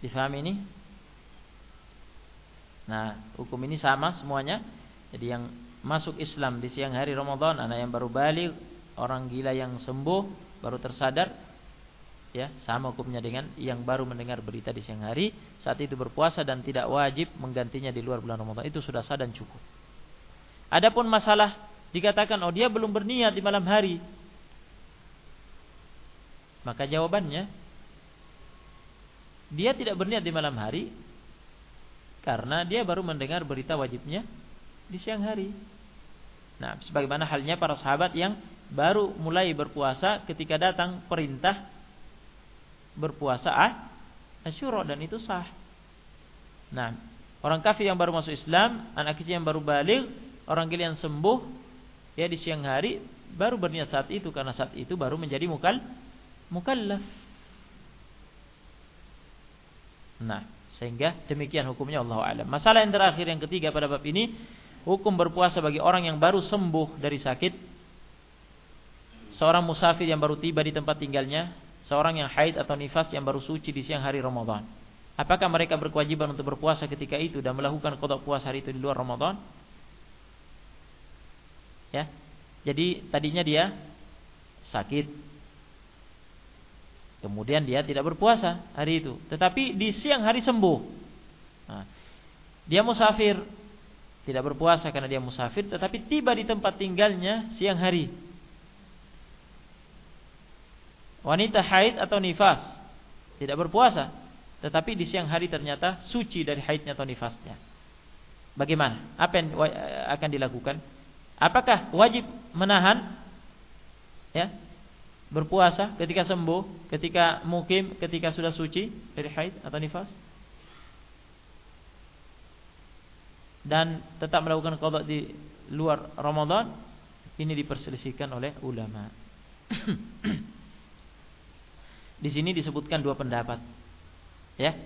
Difahami ini? Nah, hukum ini sama semuanya. Jadi yang masuk Islam di siang hari Ramadan, anak yang baru balik, orang gila yang sembuh, baru tersadar, ya sama hukumnya dengan yang baru mendengar berita di siang hari, saat itu berpuasa dan tidak wajib menggantinya di luar bulan Ramadan. Itu sudah sah dan cukup. Adapun masalah dikatakan oh dia belum berniat di malam hari. Maka jawabannya dia tidak berniat di malam hari karena dia baru mendengar berita wajibnya di siang hari. Nah, sebagaimana halnya para sahabat yang baru mulai berpuasa ketika datang perintah berpuasa ah, Asyura dan itu sah. Nah, orang kafir yang baru masuk Islam, anak kecil yang baru balik, orang gila yang sembuh ya di siang hari baru berniat saat itu karena saat itu baru menjadi mukal mukallaf. Nah, sehingga demikian hukumnya Allah alam. Masalah yang terakhir yang ketiga pada bab ini, hukum berpuasa bagi orang yang baru sembuh dari sakit seorang musafir yang baru tiba di tempat tinggalnya, seorang yang haid atau nifas yang baru suci di siang hari Ramadan. Apakah mereka berkewajiban untuk berpuasa ketika itu dan melakukan kodok puasa hari itu di luar Ramadan? Ya. Jadi tadinya dia sakit. Kemudian dia tidak berpuasa hari itu, tetapi di siang hari sembuh. Nah, dia musafir, tidak berpuasa karena dia musafir, tetapi tiba di tempat tinggalnya siang hari. Wanita haid atau nifas tidak berpuasa, tetapi di siang hari ternyata suci dari haidnya atau nifasnya. Bagaimana? Apa yang akan dilakukan? Apakah wajib menahan ya berpuasa ketika sembuh, ketika mukim, ketika sudah suci dari haid atau nifas? Dan tetap melakukan qada di luar Ramadan, ini diperselisihkan oleh ulama. di sini disebutkan dua pendapat. Ya.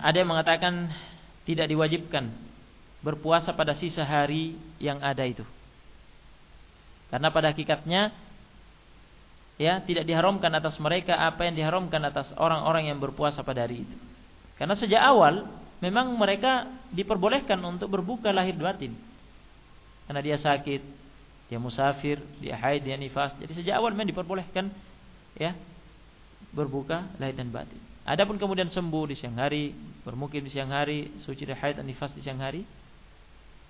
Ada yang mengatakan tidak diwajibkan berpuasa pada sisa hari yang ada itu. Karena pada hakikatnya ya tidak diharamkan atas mereka apa yang diharamkan atas orang-orang yang berpuasa pada hari itu. Karena sejak awal memang mereka diperbolehkan untuk berbuka lahir batin. Karena dia sakit, dia musafir, dia haid, dia nifas. Jadi sejak awal memang diperbolehkan ya berbuka lahir dan batin. Adapun kemudian sembuh di siang hari, bermukim di siang hari, suci dari haid dan nifas di siang hari,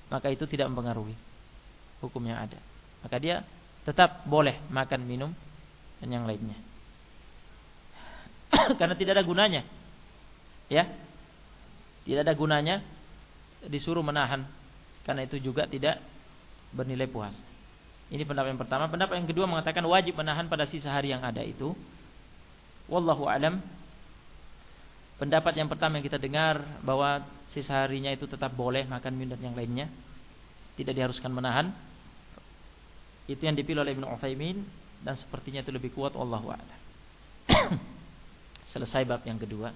maka itu tidak mempengaruhi hukum yang ada maka dia tetap boleh makan minum dan yang lainnya. Karena tidak ada gunanya. Ya. Tidak ada gunanya disuruh menahan karena itu juga tidak bernilai puasa. Ini pendapat yang pertama. Pendapat yang kedua mengatakan wajib menahan pada sisa hari yang ada itu. Wallahu alam. Pendapat yang pertama yang kita dengar bahwa sisa harinya itu tetap boleh makan minum dan yang lainnya. Tidak diharuskan menahan. Itu yang dipilih oleh Ibnu Utsaimin dan sepertinya itu lebih kuat a'lam. Selesai bab yang kedua.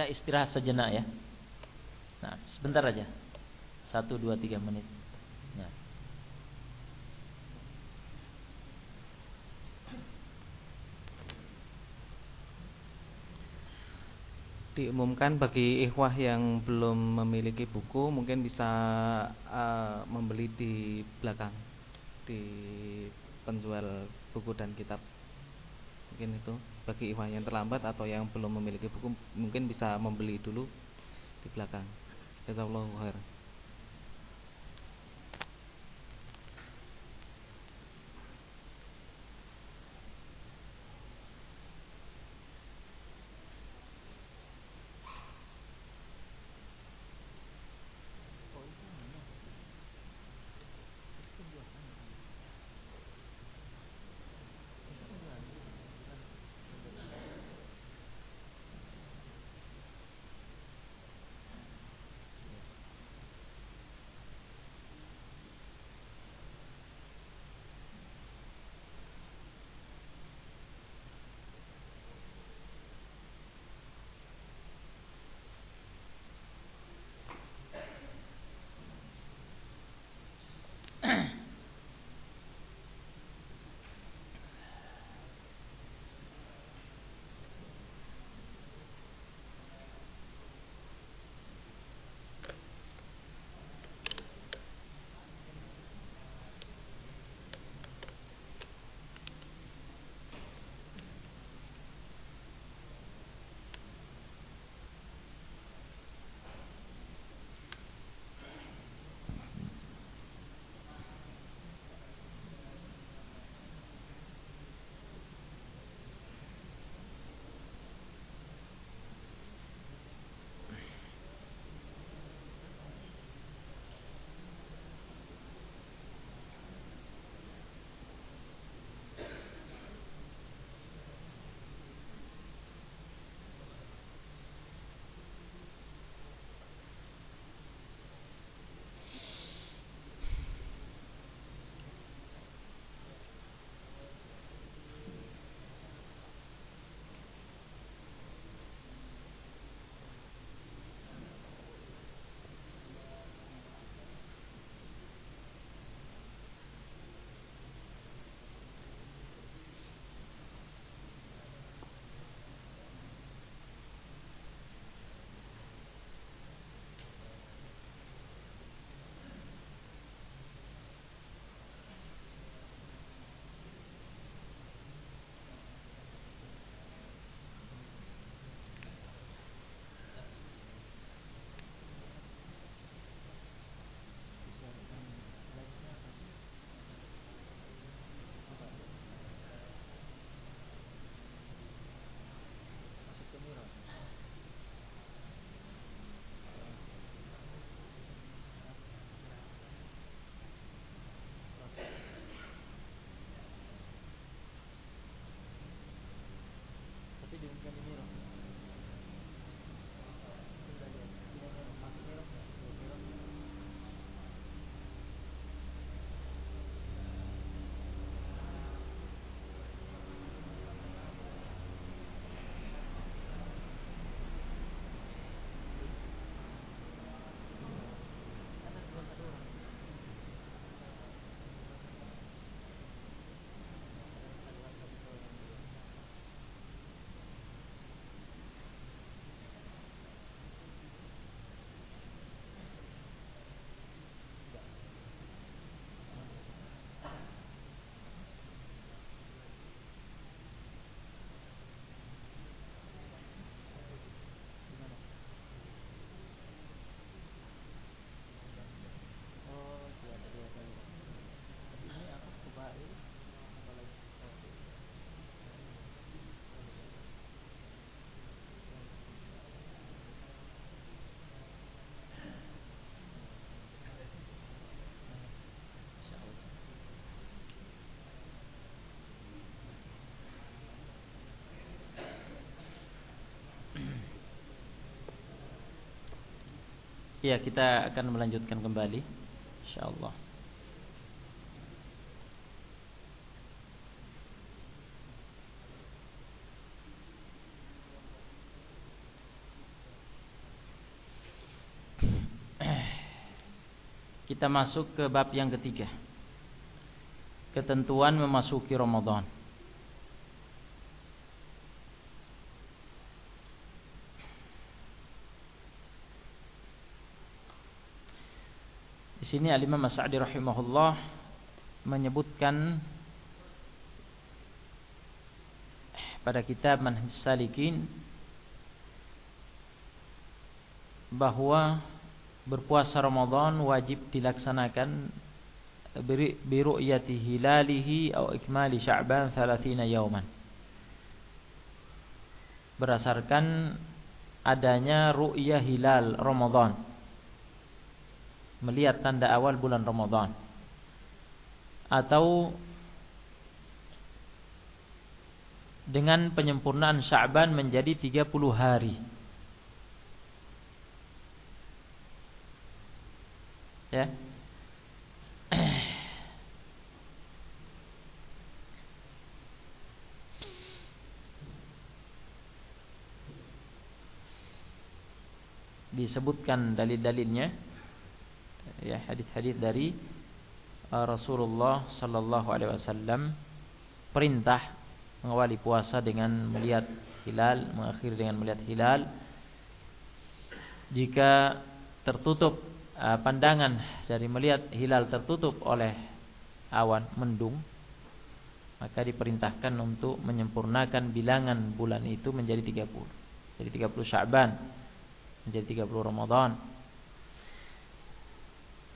Kita istirahat sejenak ya. Nah, sebentar aja. Satu, dua, tiga menit. Nah. diumumkan bagi ikhwah yang belum memiliki buku mungkin bisa uh, membeli di belakang di penjual buku dan kitab mungkin itu bagi ikhwan yang terlambat atau yang belum memiliki buku mungkin bisa membeli dulu di belakang. Jazakallahu khairan. Ya, kita akan melanjutkan kembali insyaallah. Kita masuk ke bab yang ketiga. Ketentuan memasuki Ramadan. Sini Al-Imam Sa'di rahimahullah menyebutkan pada kitab Manhaj Salikin bahwa berpuasa Ramadan wajib dilaksanakan biru'yati hilalihi atau ikmali Sya'ban 30 yauman berdasarkan adanya ru'yah hilal Ramadan melihat tanda awal bulan Ramadan atau dengan penyempurnaan Sya'ban menjadi 30 hari. Ya. Disebutkan dalil-dalilnya ya hadis-hadis dari uh, Rasulullah sallallahu alaihi wasallam perintah mengawali puasa dengan melihat hilal, mengakhiri dengan melihat hilal. Jika tertutup uh, pandangan dari melihat hilal tertutup oleh awan mendung, maka diperintahkan untuk menyempurnakan bilangan bulan itu menjadi 30. Jadi 30 Sya'ban, menjadi 30 Ramadan.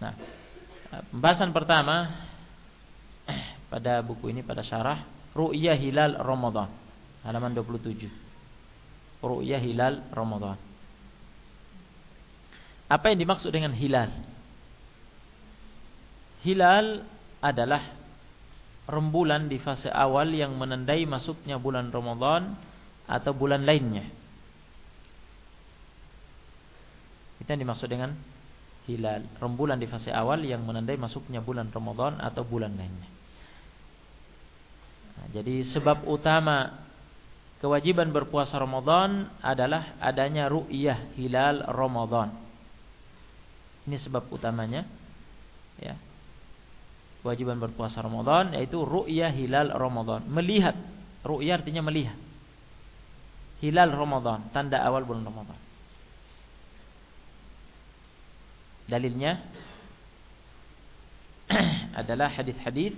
Nah, pembahasan pertama pada buku ini pada syarah Ru'yah Hilal Ramadan halaman 27. Ru'yah Hilal Ramadan. Apa yang dimaksud dengan hilal? Hilal adalah rembulan di fase awal yang menandai masuknya bulan Ramadan atau bulan lainnya. Itu yang dimaksud dengan hilal, rembulan di fase awal yang menandai masuknya bulan Ramadan atau bulan lainnya. Nah, jadi sebab utama kewajiban berpuasa Ramadan adalah adanya ru'yah hilal Ramadan. Ini sebab utamanya. Ya. Kewajiban berpuasa Ramadan yaitu ru'yah hilal Ramadan. Melihat. Ru'yah artinya melihat. Hilal Ramadan, tanda awal bulan Ramadan. Dalilnya adalah hadis-hadis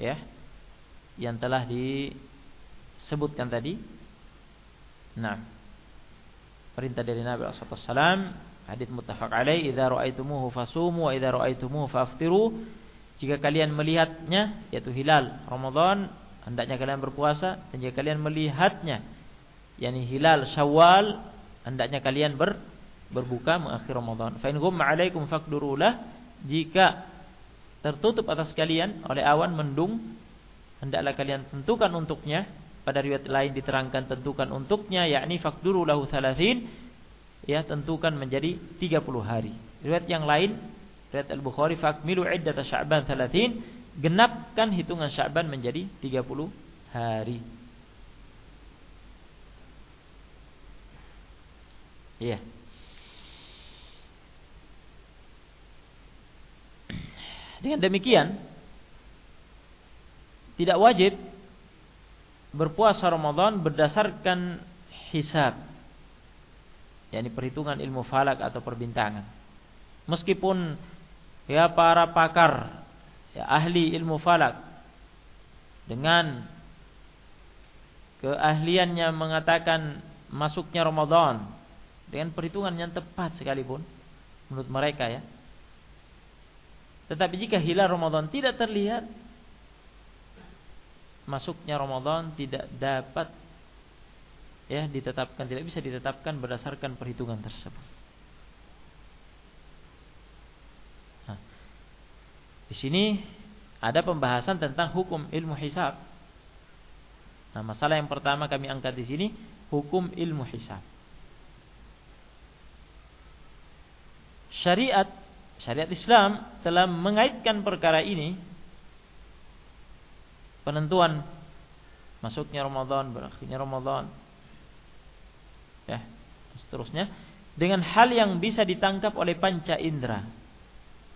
ya yang telah disebutkan tadi. Nah, perintah dari Nabi sallallahu alaihi wasallam hadis muttafaq alaih idza ra'aitumuhu fasumu wa idza ra'aitumuhu faftiru jika kalian melihatnya yaitu hilal Ramadan hendaknya kalian berpuasa dan jika kalian melihatnya yakni hilal Syawal hendaknya kalian ber berbuka mengakhir Ramadan. Fa in ghumma 'alaikum faqdurulah jika tertutup atas kalian oleh awan mendung hendaklah kalian tentukan untuknya pada riwayat lain diterangkan tentukan untuknya yakni fakduru lahu thalathin ya tentukan menjadi 30 hari. Riwayat yang lain riwayat Al-Bukhari fakmilu iddata Sya'ban 30 genapkan hitungan Sya'ban menjadi 30 hari. Iya. Dengan demikian tidak wajib berpuasa Ramadan berdasarkan hisab yakni perhitungan ilmu falak atau perbintangan. Meskipun ya para pakar ya ahli ilmu falak dengan keahliannya mengatakan masuknya Ramadan dengan perhitungan yang tepat sekalipun menurut mereka ya tetapi jika hilal Ramadan tidak terlihat masuknya Ramadan tidak dapat ya ditetapkan tidak bisa ditetapkan berdasarkan perhitungan tersebut. Nah, di sini ada pembahasan tentang hukum ilmu hisab. Nah, masalah yang pertama kami angkat di sini hukum ilmu hisab. Syariat syariat Islam telah mengaitkan perkara ini penentuan masuknya Ramadan, berakhirnya Ramadan. Ya, seterusnya dengan hal yang bisa ditangkap oleh panca indera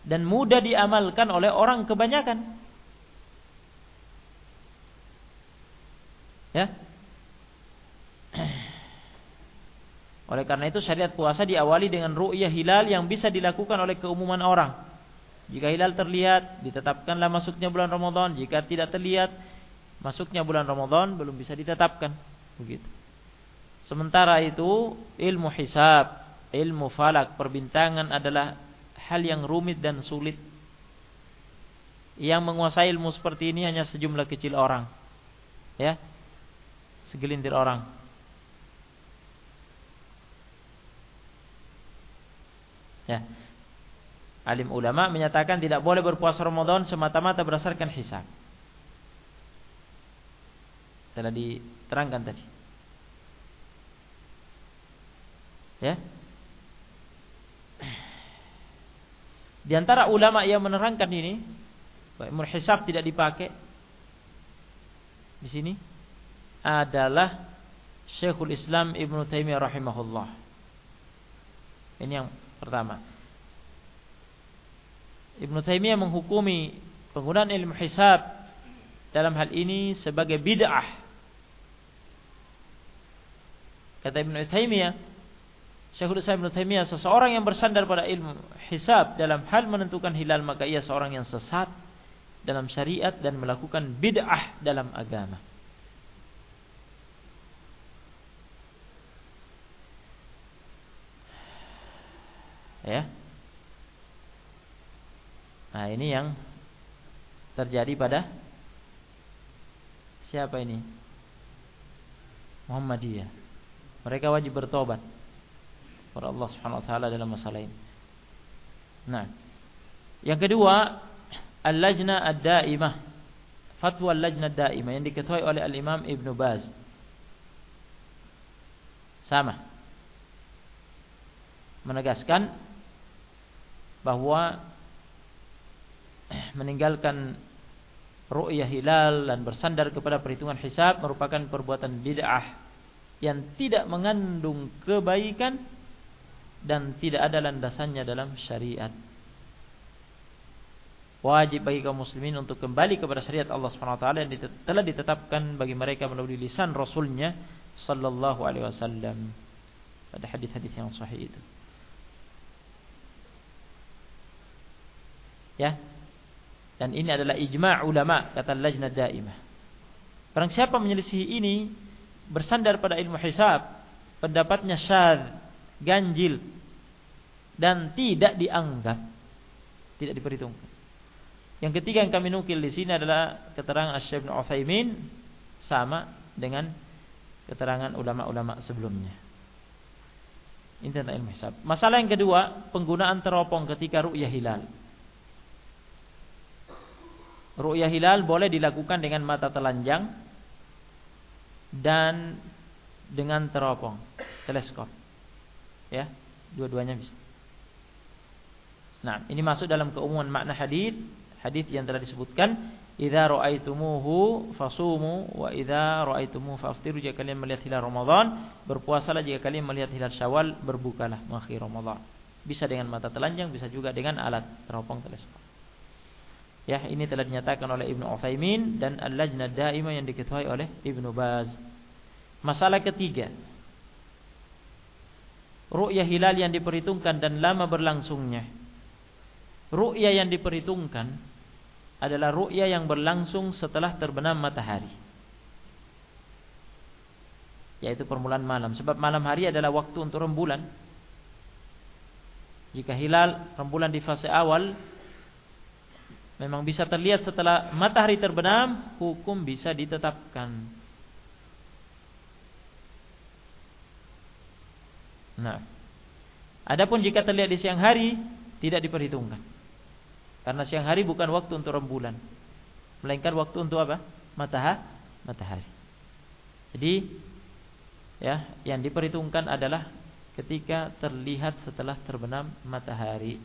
dan mudah diamalkan oleh orang kebanyakan. Ya. Oleh karena itu syariat puasa diawali dengan ru'yah hilal yang bisa dilakukan oleh keumuman orang. Jika hilal terlihat, ditetapkanlah masuknya bulan Ramadan. Jika tidak terlihat, masuknya bulan Ramadan belum bisa ditetapkan. Begitu. Sementara itu, ilmu hisab, ilmu falak, perbintangan adalah hal yang rumit dan sulit. Yang menguasai ilmu seperti ini hanya sejumlah kecil orang. Ya. Segelintir orang. Ya alim ulama menyatakan tidak boleh berpuasa Ramadan semata-mata berdasarkan hisab. Telah diterangkan tadi. Ya. Di antara ulama yang menerangkan ini, hisab tidak dipakai di sini adalah Syekhul Islam Ibnu Taimiyah rahimahullah. Ini yang pertama. Ibnu Taimiyah menghukumi penggunaan ilmu hisab dalam hal ini sebagai bid'ah. Kata Ibnu Taimiyah, Syekhul Islam Ibnu Taimiyah seseorang yang bersandar pada ilmu hisab dalam hal menentukan hilal maka ia seorang yang sesat dalam syariat dan melakukan bid'ah dalam agama. Ya. Nah ini yang terjadi pada siapa ini? Muhammadiyah. Mereka wajib bertobat kepada Allah Subhanahu wa taala dalam masalah ini. Nah, yang kedua, Al-Lajna Ad-Daimah. Fatwa Al-Lajna Ad-Daimah yang diketuai oleh Al-Imam Ibn Baz. Sama. Menegaskan bahwa meninggalkan ru'yah hilal dan bersandar kepada perhitungan hisab merupakan perbuatan bid'ah yang tidak mengandung kebaikan dan tidak ada landasannya dalam syariat. Wajib bagi kaum muslimin untuk kembali kepada syariat Allah taala yang telah ditetapkan bagi mereka melalui lisan rasulnya sallallahu alaihi wasallam pada hadis-hadis yang sahih itu. Ya, dan ini adalah ijma' ulama kata lajnah daimah. Barang siapa menyelisihi ini bersandar pada ilmu hisab, pendapatnya syad, ganjil dan tidak dianggap, tidak diperhitungkan. Yang ketiga yang kami nukil di sini adalah keterangan Asy-Syaikh Utsaimin sama dengan keterangan ulama-ulama sebelumnya. Ini tentang ilmu hisab. Masalah yang kedua, penggunaan teropong ketika ru'yah hilal. Ru'yah hilal boleh dilakukan dengan mata telanjang dan dengan teropong teleskop. Ya, dua-duanya bisa. Nah, ini masuk dalam keumuman makna hadis, hadis yang telah disebutkan, "Idza ra'aitumuhu fasumu wa idza ra'aitumuhu faftiru." Jika kalian melihat hilal Ramadan, berpuasalah jika kalian melihat hilal Syawal, berbukalah mengakhiri Ramadan. Bisa dengan mata telanjang, bisa juga dengan alat teropong teleskop. Ya, ini telah dinyatakan oleh Ibnu Utsaimin dan Al-Lajnah Daimah yang diketuai oleh Ibnu Baz. Masalah ketiga. Ru'yah hilal yang diperhitungkan dan lama berlangsungnya. Ru'yah yang diperhitungkan adalah ru'yah yang berlangsung setelah terbenam matahari. Yaitu permulaan malam. Sebab malam hari adalah waktu untuk rembulan. Jika hilal rembulan di fase awal memang bisa terlihat setelah matahari terbenam, hukum bisa ditetapkan. Nah, adapun jika terlihat di siang hari tidak diperhitungkan. Karena siang hari bukan waktu untuk rembulan, melainkan waktu untuk apa? Matahari. Matahari. Jadi, ya, yang diperhitungkan adalah ketika terlihat setelah terbenam matahari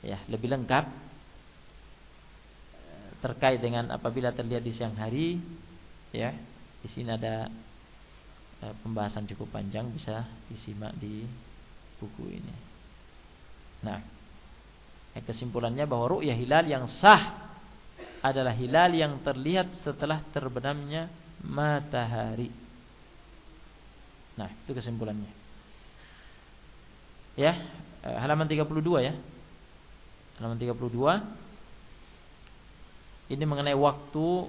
ya lebih lengkap eh, terkait dengan apabila terlihat di siang hari ya di sini ada eh, pembahasan cukup panjang bisa disimak di buku ini. Nah, kesimpulannya bahwa ru'yah hilal yang sah adalah hilal yang terlihat setelah terbenamnya matahari. Nah, itu kesimpulannya. Ya, eh, halaman 32 ya halaman 32 ini mengenai waktu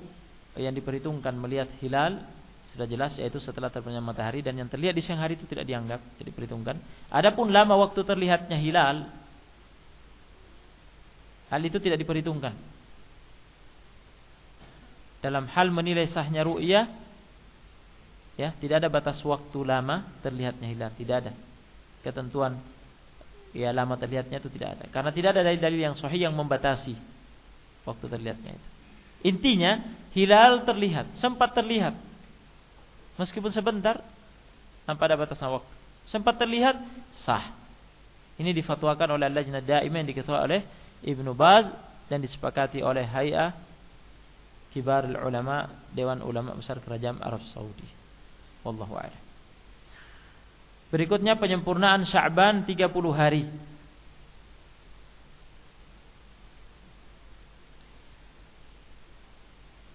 yang diperhitungkan melihat hilal sudah jelas yaitu setelah terbenam matahari dan yang terlihat di siang hari itu tidak dianggap jadi diperhitungkan. Adapun lama waktu terlihatnya hilal hal itu tidak diperhitungkan. Dalam hal menilai sahnya ru'yah ya, tidak ada batas waktu lama terlihatnya hilal, tidak ada. Ketentuan ya lama terlihatnya itu tidak ada. Karena tidak ada dalil-dalil yang sahih yang membatasi waktu terlihatnya itu. Intinya hilal terlihat, sempat terlihat. Meskipun sebentar tanpa ada batasan waktu. Sempat terlihat sah. Ini difatwakan oleh Lajnah Daimah yang diketuai oleh Ibnu Baz dan disepakati oleh Hay'ah Kibar Ulama Dewan Ulama Besar Kerajaan Arab Saudi. Wallahu a'lam. Berikutnya penyempurnaan Sya'ban 30 hari.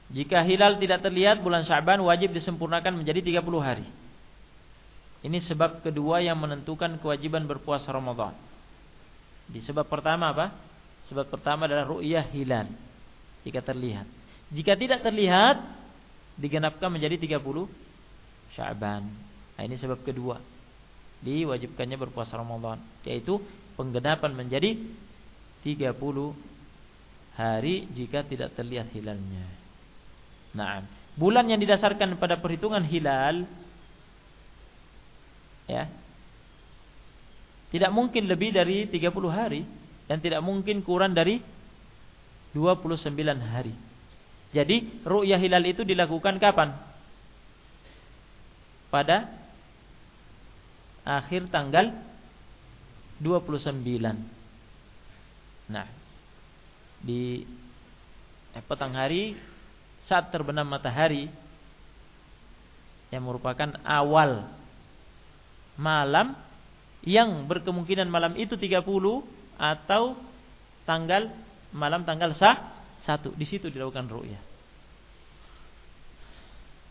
Jika hilal tidak terlihat bulan Sya'ban wajib disempurnakan menjadi 30 hari. Ini sebab kedua yang menentukan kewajiban berpuasa Ramadan. Di sebab pertama apa? Sebab pertama adalah ru'yah hilal. Jika terlihat. Jika tidak terlihat digenapkan menjadi 30 Sya'ban. Nah, ini sebab kedua diwajibkannya berpuasa Ramadan yaitu penggenapan menjadi 30 hari jika tidak terlihat hilalnya. Nah, bulan yang didasarkan pada perhitungan hilal ya. Tidak mungkin lebih dari 30 hari dan tidak mungkin kurang dari 29 hari. Jadi, ru'yah hilal itu dilakukan kapan? Pada akhir tanggal 29. Nah, di eh, petang hari saat terbenam matahari yang merupakan awal malam yang berkemungkinan malam itu 30 atau tanggal malam tanggal sah satu di situ dilakukan ru'yah.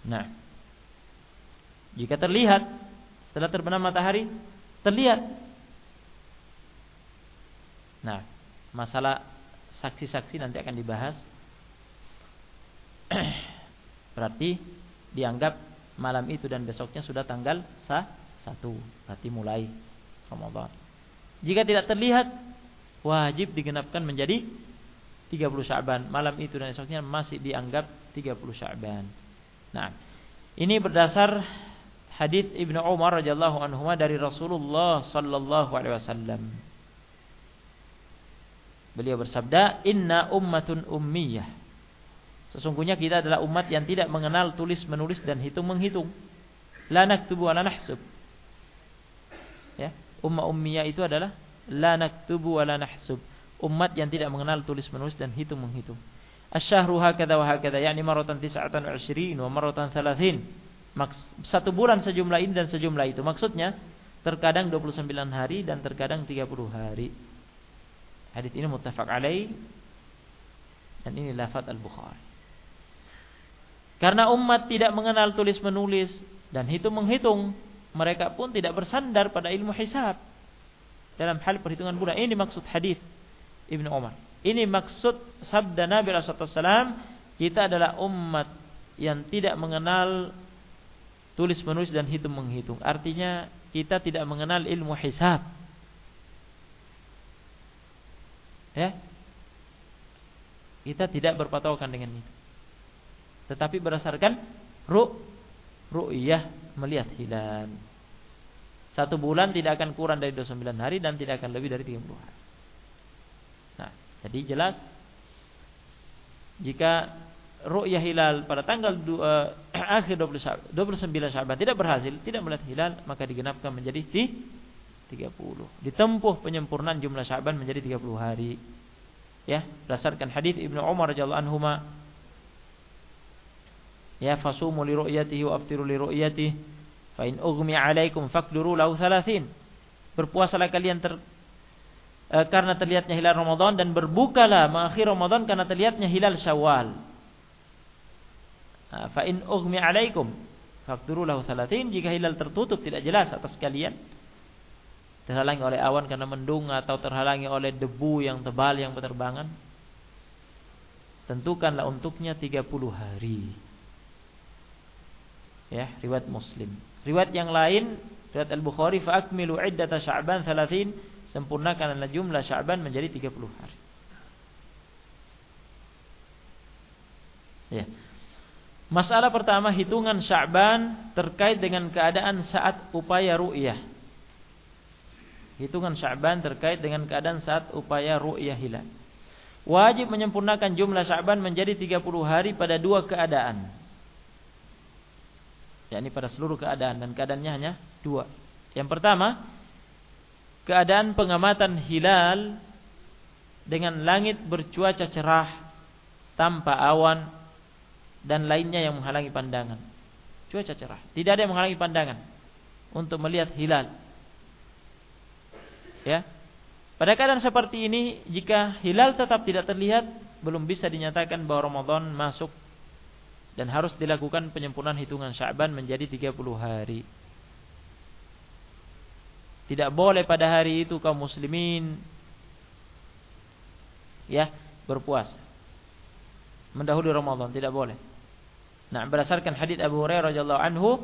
Nah, jika terlihat setelah terbenam matahari terlihat. Nah, masalah saksi-saksi nanti akan dibahas. Berarti dianggap malam itu dan besoknya sudah tanggal sah satu. Berarti mulai Ramadan. Jika tidak terlihat, wajib digenapkan menjadi 30 Sya'ban. Malam itu dan besoknya masih dianggap 30 Sya'ban. Nah, ini berdasar hadis Ibnu Umar radhiyallahu anhu dari Rasulullah sallallahu alaihi wasallam. Beliau bersabda, "Inna ummatun ummiyah Sesungguhnya kita adalah umat yang tidak mengenal tulis menulis dan hitung menghitung. La naktubu wa la nahsub. Ya, ummah ummiyah itu adalah la naktubu wa la nahsub. Umat yang tidak mengenal tulis menulis dan hitung menghitung. Asyahru hakada wa hakada yakni maratan 29 wa maratan 30. Satu bulan sejumlah ini dan sejumlah itu. Maksudnya terkadang 29 hari dan terkadang 30 hari. Hadis ini muttafaq alaih dan ini lafaz Al-Bukhari. Karena umat tidak mengenal tulis menulis dan hitung menghitung, mereka pun tidak bersandar pada ilmu hisab dalam hal perhitungan bulan. Ini maksud hadis Ibnu Umar. Ini maksud sabda Nabi Rasulullah kita adalah umat yang tidak mengenal tulis menulis dan hitung menghitung. Artinya kita tidak mengenal ilmu hisab. Ya. Kita tidak berpatokan dengan itu. Tetapi berdasarkan ru ru'yah melihat hilal. Satu bulan tidak akan kurang dari 29 hari dan tidak akan lebih dari 30 hari. Nah, jadi jelas jika ru'yah hilal pada tanggal uh, akhir 20 29 Syaban tidak berhasil, tidak melihat hilal, maka digenapkan menjadi di 30. Ditempuh penyempurnaan jumlah Syaban menjadi 30 hari. Ya, berdasarkan hadis Ibnu Umar radhiyallahu anhu ya fasumu li ru'yatihi wa aftiru li ru'yatihi fa in ughmi 'alaikum faqduru lahu 30 berpuasalah kalian ter, e, karena terlihatnya hilal Ramadan dan berbukalah mengakhir Ramadan karena terlihatnya hilal Syawal fa in ughmi 'alaikum faqduru lahu 30 jika hilal tertutup tidak jelas atas kalian terhalangi oleh awan karena mendung atau terhalangi oleh debu yang tebal yang berterbangan tentukanlah untuknya 30 hari ya riwayat Muslim. Riwayat yang lain riwayat Al-Bukhari fa akmilu iddata Sya'ban 30 sempurnakan jumlah Sya'ban menjadi 30 hari. Ya. Masalah pertama hitungan Sya'ban terkait dengan keadaan saat upaya ru'yah. Hitungan Sya'ban terkait dengan keadaan saat upaya ru'yah hilal. Wajib menyempurnakan jumlah Sya'ban menjadi 30 hari pada dua keadaan yakni pada seluruh keadaan dan keadaannya hanya dua. Yang pertama, keadaan pengamatan hilal dengan langit bercuaca cerah tanpa awan dan lainnya yang menghalangi pandangan. Cuaca cerah, tidak ada yang menghalangi pandangan untuk melihat hilal. Ya. Pada keadaan seperti ini, jika hilal tetap tidak terlihat, belum bisa dinyatakan bahwa Ramadan masuk dan harus dilakukan penyempurnaan hitungan Sya'ban menjadi 30 hari. Tidak boleh pada hari itu kaum muslimin ya berpuasa. Mendahului Ramadan tidak boleh. Nah, berdasarkan hadis Abu Hurairah radhiyallahu anhu,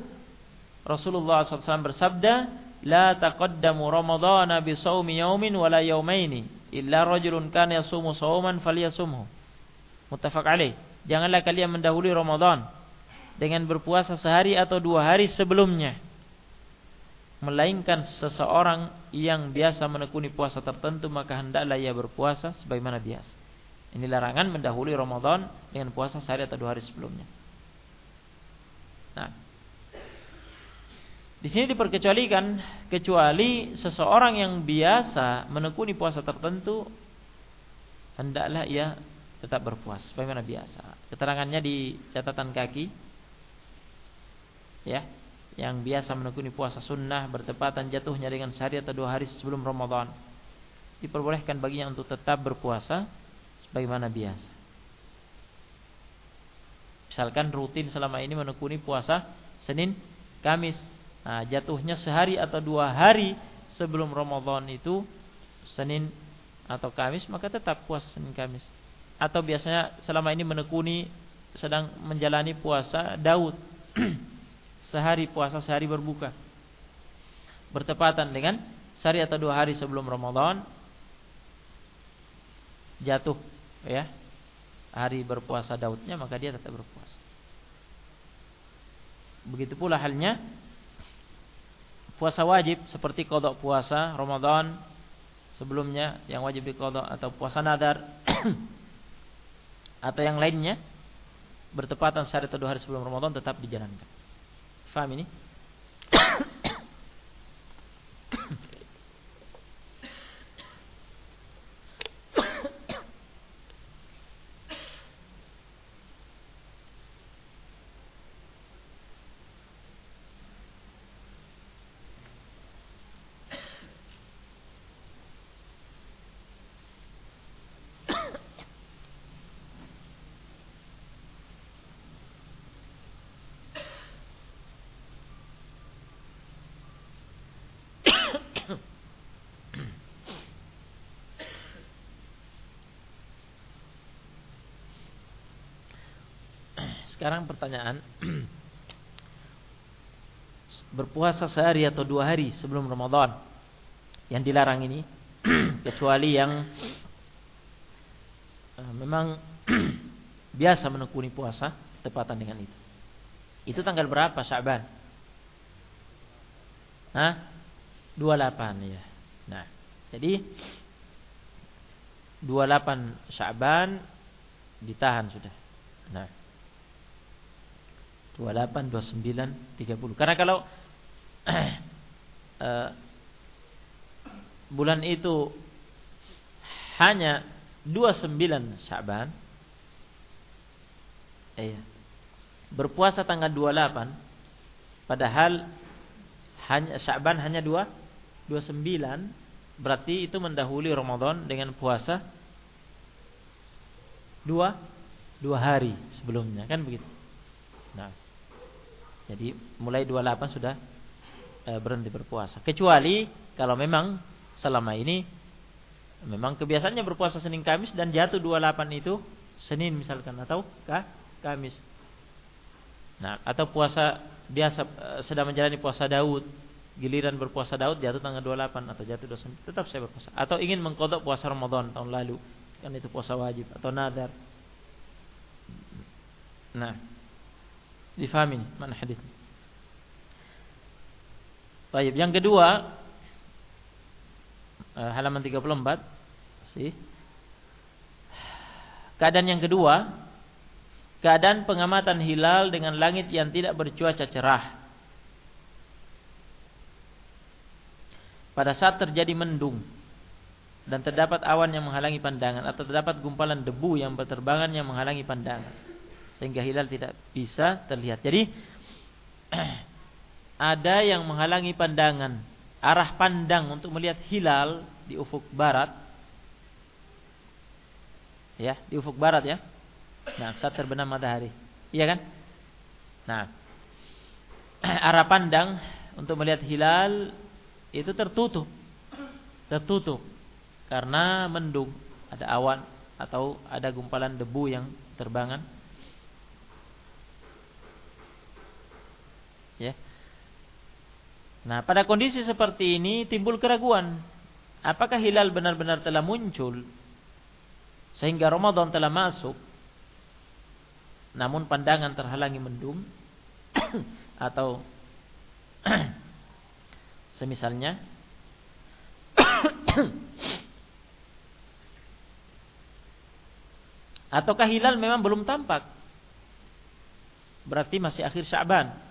Rasulullah SAW bersabda, "La taqaddamu Ramadhana bi shaumi yaumin wala yaumaini illa rajulun kana yasumu shauman falyasumhu." Muttafaq alaih. Janganlah kalian mendahului Ramadan dengan berpuasa sehari atau dua hari sebelumnya. Melainkan seseorang yang biasa menekuni puasa tertentu maka hendaklah ia berpuasa sebagaimana biasa. Ini larangan mendahului Ramadan dengan puasa sehari atau dua hari sebelumnya. Nah, di sini diperkecualikan kecuali seseorang yang biasa menekuni puasa tertentu hendaklah ia tetap berpuasa sebagaimana biasa. Keterangannya di catatan kaki. Ya, yang biasa menekuni puasa sunnah bertepatan jatuhnya dengan sehari atau dua hari sebelum Ramadan. Diperbolehkan baginya untuk tetap berpuasa sebagaimana biasa. Misalkan rutin selama ini menekuni puasa Senin, Kamis. Nah, jatuhnya sehari atau dua hari sebelum Ramadan itu Senin atau Kamis, maka tetap puasa Senin Kamis. Atau biasanya selama ini menekuni sedang menjalani puasa Daud. Sehari puasa sehari berbuka. Bertepatan dengan sehari atau dua hari sebelum Ramadan jatuh ya hari berpuasa Daudnya maka dia tetap berpuasa begitu pula halnya puasa wajib seperti kodok puasa Ramadan sebelumnya yang wajib dikodok atau puasa nadar atau yang lainnya bertepatan sehari atau dua hari sebelum Ramadan tetap dijalankan. Faham ini? Sekarang pertanyaan. Berpuasa sehari atau dua hari sebelum Ramadan? Yang dilarang ini Kecuali yang uh, Memang Biasa menekuni puasa Tepatan dengan itu. Itu tanggal berapa? Syaban? Hah? 28 ya. Nah Jadi 28 Syaban Ditahan sudah. Nah 28, 29, 30. Karena kalau uh, bulan itu hanya 29 Syaban eh, berpuasa tanggal 28 padahal hanya Syaban hanya 2 29 berarti itu mendahului Ramadan dengan puasa dua dua hari sebelumnya kan begitu. Nah, jadi mulai 28 sudah e, berhenti berpuasa. Kecuali kalau memang selama ini memang kebiasaannya berpuasa Senin Kamis dan jatuh 28 itu Senin misalkan atau kah? Kamis. Nah, atau puasa biasa e, sedang menjalani puasa Daud, giliran berpuasa Daud jatuh tanggal 28 atau jatuh 29, tetap saya berpuasa. Atau ingin mengkodok puasa Ramadan tahun lalu, kan itu puasa wajib atau nadar. Nah, Difahami mana hadis. Baik, yang kedua eh, halaman 34 sih. Keadaan yang kedua, keadaan pengamatan hilal dengan langit yang tidak bercuaca cerah. Pada saat terjadi mendung dan terdapat awan yang menghalangi pandangan atau terdapat gumpalan debu yang berterbangan yang menghalangi pandangan sehingga hilal tidak bisa terlihat. Jadi ada yang menghalangi pandangan arah pandang untuk melihat hilal di ufuk barat. Ya, di ufuk barat ya. Nah, saat terbenam matahari. Iya kan? Nah, arah pandang untuk melihat hilal itu tertutup. Tertutup karena mendung, ada awan atau ada gumpalan debu yang terbangan Ya. Nah, pada kondisi seperti ini timbul keraguan. Apakah hilal benar-benar telah muncul sehingga Ramadan telah masuk? Namun pandangan terhalangi mendung atau semisalnya ataukah hilal memang belum tampak? Berarti masih akhir Syaban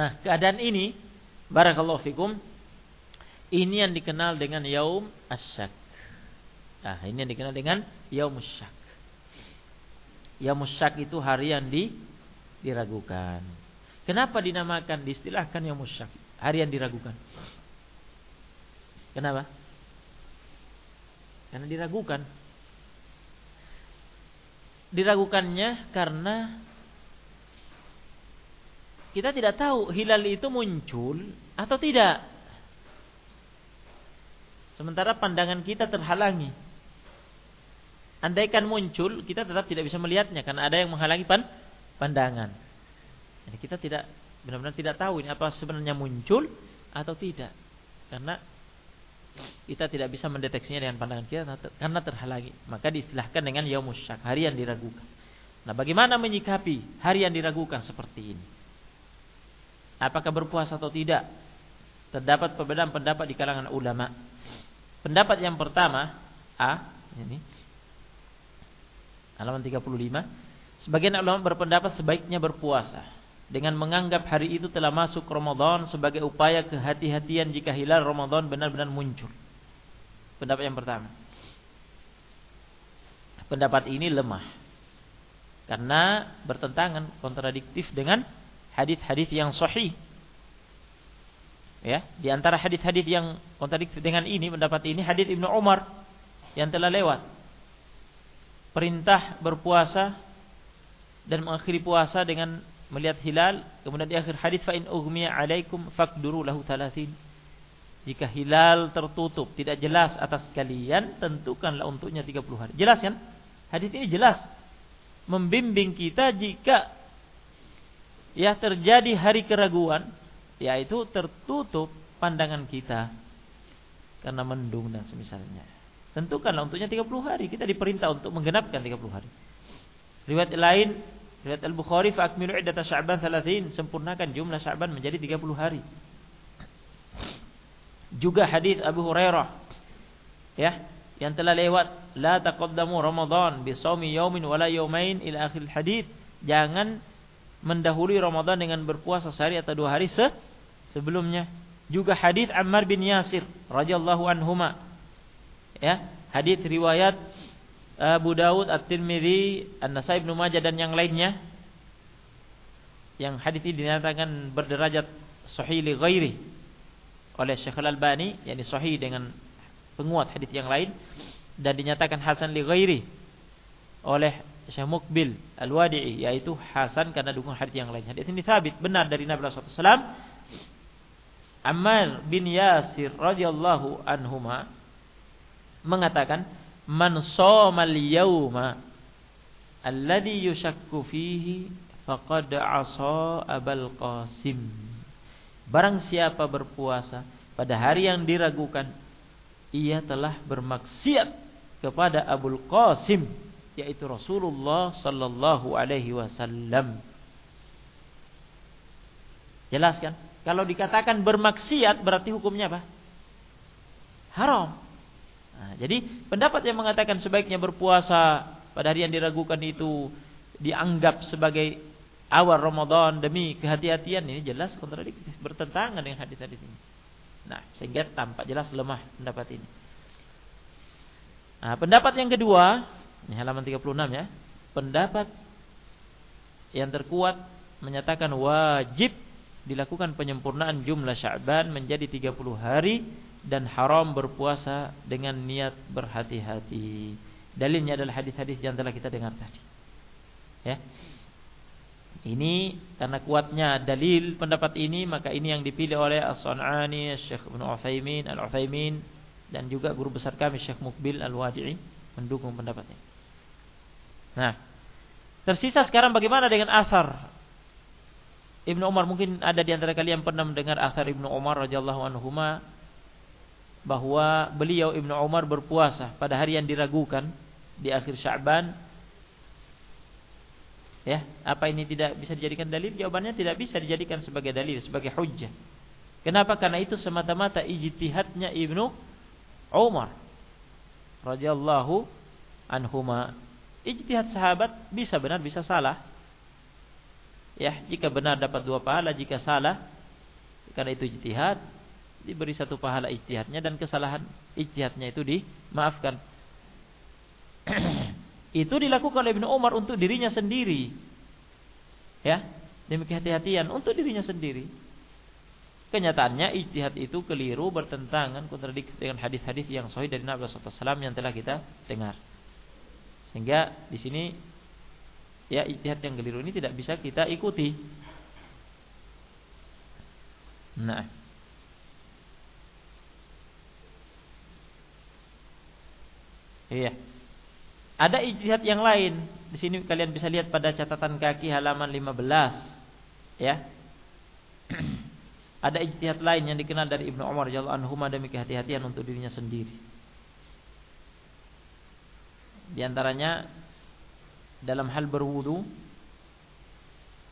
Nah, keadaan ini barakallahu fikum ini yang dikenal dengan yaum asyak. Nah, ini yang dikenal dengan yaum syak. Yaum syak itu hari yang di, diragukan. Kenapa dinamakan diistilahkan yaum syak? Hari yang diragukan. Kenapa? Karena diragukan. Diragukannya karena kita tidak tahu hilal itu muncul atau tidak. Sementara pandangan kita terhalangi. Andaikan muncul, kita tetap tidak bisa melihatnya karena ada yang menghalangi pan pandangan. Jadi kita tidak benar-benar tidak tahu ini apa sebenarnya muncul atau tidak. Karena kita tidak bisa mendeteksinya dengan pandangan kita karena terhalangi. Maka diistilahkan dengan yaumus syak, hari yang diragukan. Nah, bagaimana menyikapi hari yang diragukan seperti ini? Apakah berpuasa atau tidak? Terdapat perbedaan pendapat di kalangan ulama. Pendapat yang pertama, A, ini halaman 35 sebagian ulama berpendapat sebaiknya berpuasa dengan menganggap hari itu telah masuk Ramadan sebagai upaya kehati-hatian jika hilal Ramadan benar-benar muncul. Pendapat yang pertama. Pendapat ini lemah. Karena bertentangan kontradiktif dengan hadis-hadis yang sahih. Ya, di antara hadis-hadis yang kontradiktif dengan ini pendapat ini hadis Ibnu Umar yang telah lewat. Perintah berpuasa dan mengakhiri puasa dengan melihat hilal kemudian di akhir hadis fa in ughmiya alaikum faqduru lahu thalathin. Jika hilal tertutup tidak jelas atas kalian tentukanlah untuknya 30 hari. Jelas kan? Hadis ini jelas. Membimbing kita jika ya terjadi hari keraguan yaitu tertutup pandangan kita karena mendung dan semisalnya Tentukanlah untuknya 30 hari. Kita diperintah untuk menggenapkan 30 hari. Riwayat lain, riwayat Al-Bukhari fa'akmilu iddata Sya'ban 30, sempurnakan jumlah Sya'ban menjadi 30 hari. Juga hadis Abu Hurairah ya, yang telah lewat, la taqaddamu Ramadan bi shaumi yaumin wala yaumain ila akhir hadis. Jangan mendahului Ramadan dengan berpuasa sehari atau dua hari se sebelumnya. Juga hadis Ammar bin Yasir radhiyallahu anhuma ya hadis riwayat Abu Dawud At-Tirmidzi An-Nasai Ibnu Majah dan yang lainnya yang hadis ini dinyatakan berderajat sahih li ghairi oleh Syekh Al-Albani yakni sahih dengan penguat hadis yang lain dan dinyatakan hasan li ghairi oleh Syekh Mukbil Al-Wadi'i yaitu hasan karena dukungan hadis yang lain. Hadis ini sabit benar dari Nabi sallallahu alaihi Ammar bin Yasir radhiyallahu anhuma mengatakan man somal yauma alladhi yushakku fihi faqad asa abal qasim. Barang siapa berpuasa pada hari yang diragukan ia telah bermaksiat kepada Abul Qasim yaitu Rasulullah sallallahu alaihi wasallam jelas kan kalau dikatakan bermaksiat berarti hukumnya apa haram Nah, jadi pendapat yang mengatakan sebaiknya berpuasa pada hari yang diragukan itu dianggap sebagai awal Ramadan demi kehati-hatian ini jelas kontradiktif bertentangan dengan hadis-hadis ini. Nah, sehingga tampak jelas lemah pendapat ini. Nah, pendapat yang kedua, ini halaman 36 ya. Pendapat yang terkuat menyatakan wajib dilakukan penyempurnaan jumlah Sya'ban menjadi 30 hari dan haram berpuasa dengan niat berhati-hati. Dalilnya adalah hadis-hadis yang telah kita dengar tadi. Ya. Ini karena kuatnya dalil pendapat ini maka ini yang dipilih oleh As-Sun'ani, Syekh Ibnu Utsaimin, Al-Utsaimin dan juga guru besar kami Syekh Mukbil Al-Wadi'i mendukung pendapatnya. Nah, tersisa sekarang bagaimana dengan asar Ibnu Umar mungkin ada di antara kalian pernah mendengar asar Ibnu Umar radhiyallahu anhu bahwa beliau Ibnu Umar berpuasa pada hari yang diragukan di akhir Sya'ban. Ya, apa ini tidak bisa dijadikan dalil? Jawabannya tidak bisa dijadikan sebagai dalil, sebagai hujjah. Kenapa? Karena itu semata-mata ijtihadnya Ibnu Umar radhiyallahu anhuma. Ijtihad sahabat bisa benar bisa salah. Ya, jika benar dapat dua pahala, jika salah karena itu ijtihad diberi satu pahala ijtihadnya dan kesalahan ijtihadnya itu dimaafkan. itu dilakukan oleh Ibnu Umar untuk dirinya sendiri. Ya, demi kehati-hatian untuk dirinya sendiri. Kenyataannya ijtihad itu keliru bertentangan kontradiksi dengan hadis-hadis yang sahih dari Nabi SAW yang telah kita dengar. Sehingga di sini ya ijtihad yang keliru ini tidak bisa kita ikuti. Nah, Iya. Ada ijtihad yang lain. Di sini kalian bisa lihat pada catatan kaki halaman 15. Ya. Ada ijtihad lain yang dikenal dari Ibnu Umar radhiyallahu anhu demi kehati-hatian untuk dirinya sendiri. Di antaranya dalam hal berwudu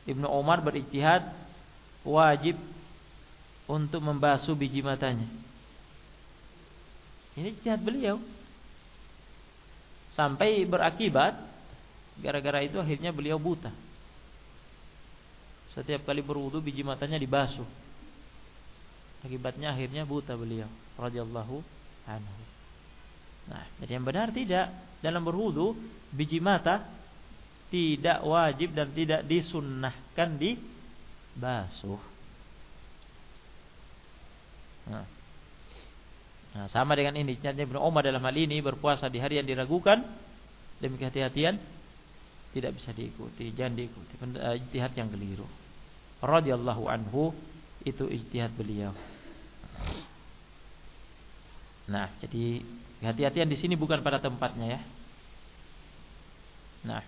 Ibnu Umar berijtihad wajib untuk membasuh biji matanya. Ini ijtihad beliau. Sampai berakibat gara-gara itu akhirnya beliau buta. Setiap kali berwudu biji matanya dibasuh. Akibatnya akhirnya buta beliau radhiyallahu anhu. Nah, jadi yang benar tidak dalam berwudu biji mata tidak wajib dan tidak disunnahkan dibasuh. Nah, Nah, sama dengan ini, Ibnu Umar dalam hal ini berpuasa di hari yang diragukan demi kehati-hatian tidak bisa diikuti, jangan diikuti. Eh, ijtihad yang keliru. Radhiyallahu anhu itu ijtihad beliau. Nah, jadi kehati-hatian di sini bukan pada tempatnya ya. Nah,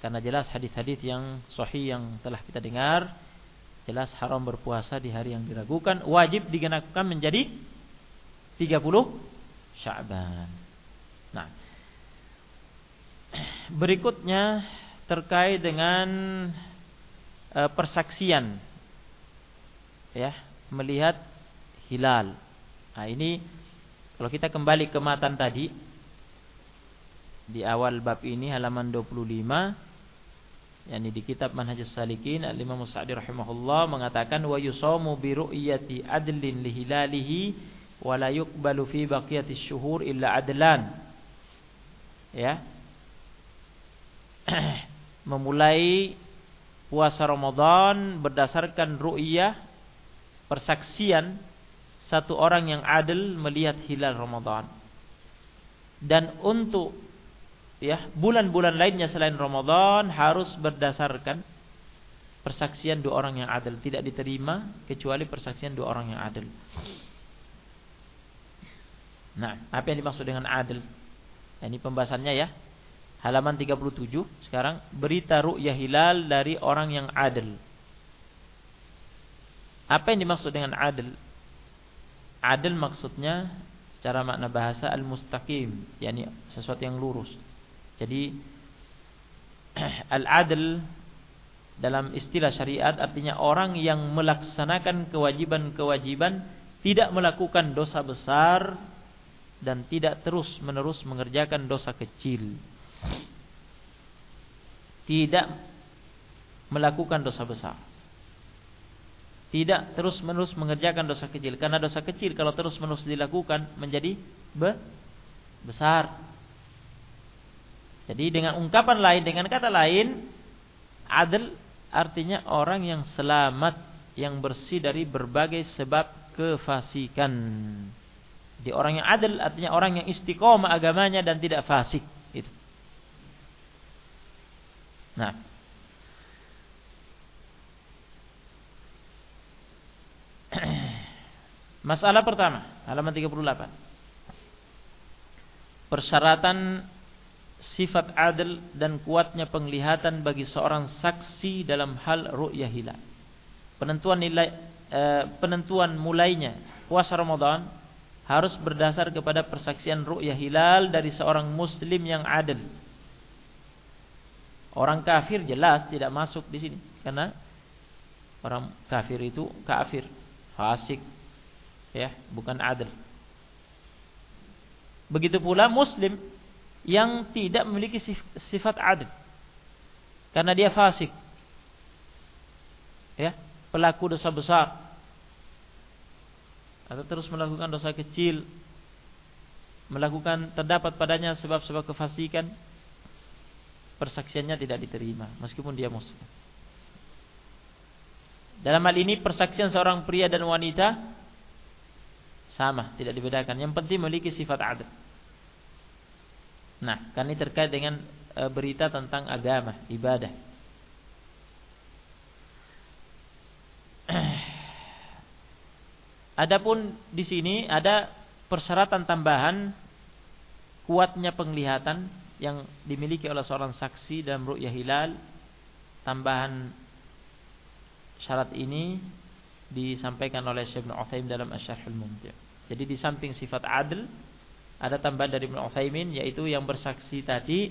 karena jelas hadis-hadis yang sahih yang telah kita dengar jelas haram berpuasa di hari yang diragukan, wajib digenapkan menjadi 30 Sya'ban. Nah, berikutnya terkait dengan e, persaksian ya, melihat hilal. Nah, ini kalau kita kembali ke matan tadi di awal bab ini halaman 25 yakni di kitab Manhajus Salikin Al-Imam Sa'di rahimahullah mengatakan wa yusamu bi ru'yati adlin li hilalihi wala yuqbalu fi baqiyati syuhur illa adlan. Ya. Memulai puasa Ramadan berdasarkan ru'yah persaksian satu orang yang adil melihat hilal Ramadan dan untuk ya bulan-bulan lainnya selain Ramadan harus berdasarkan persaksian dua orang yang adil tidak diterima kecuali persaksian dua orang yang adil Nah, apa yang dimaksud dengan adil? Nah, ini pembahasannya ya. Halaman 37 sekarang berita ru'yah hilal dari orang yang adil. Apa yang dimaksud dengan adil? Adil maksudnya secara makna bahasa al-mustaqim, yakni sesuatu yang lurus. Jadi al-adil dalam istilah syariat artinya orang yang melaksanakan kewajiban-kewajiban tidak melakukan dosa besar dan tidak terus-menerus mengerjakan dosa kecil. Tidak melakukan dosa besar. Tidak terus-menerus mengerjakan dosa kecil karena dosa kecil kalau terus-menerus dilakukan menjadi be besar. Jadi dengan ungkapan lain, dengan kata lain, adil artinya orang yang selamat, yang bersih dari berbagai sebab kefasikan. Jadi orang yang adil artinya orang yang istiqomah agamanya dan tidak fasik. Itu. Nah. Masalah pertama, halaman 38. Persyaratan sifat adil dan kuatnya penglihatan bagi seorang saksi dalam hal ru'yah hilal. Penentuan nilai eh, penentuan mulainya puasa Ramadan harus berdasar kepada persaksian ru'yah hilal dari seorang muslim yang adil. Orang kafir jelas tidak masuk di sini karena orang kafir itu kafir, fasik, ya, bukan adil. Begitu pula muslim yang tidak memiliki sifat adil. Karena dia fasik. Ya, pelaku dosa besar atau terus melakukan dosa kecil melakukan terdapat padanya sebab-sebab kefasikan persaksiannya tidak diterima meskipun dia muslim dalam hal ini persaksian seorang pria dan wanita sama tidak dibedakan. Yang penting memiliki sifat adil nah kan ini terkait dengan e, berita tentang agama ibadah. Adapun di sini ada persyaratan tambahan kuatnya penglihatan yang dimiliki oleh seorang saksi dalam ru'yah hilal. Tambahan syarat ini disampaikan oleh Syekh Ibnu Utsaimin dalam Asy-Syarhul Mumti'. Jadi di samping sifat adil ada tambahan dari Ibnu Utsaimin yaitu yang bersaksi tadi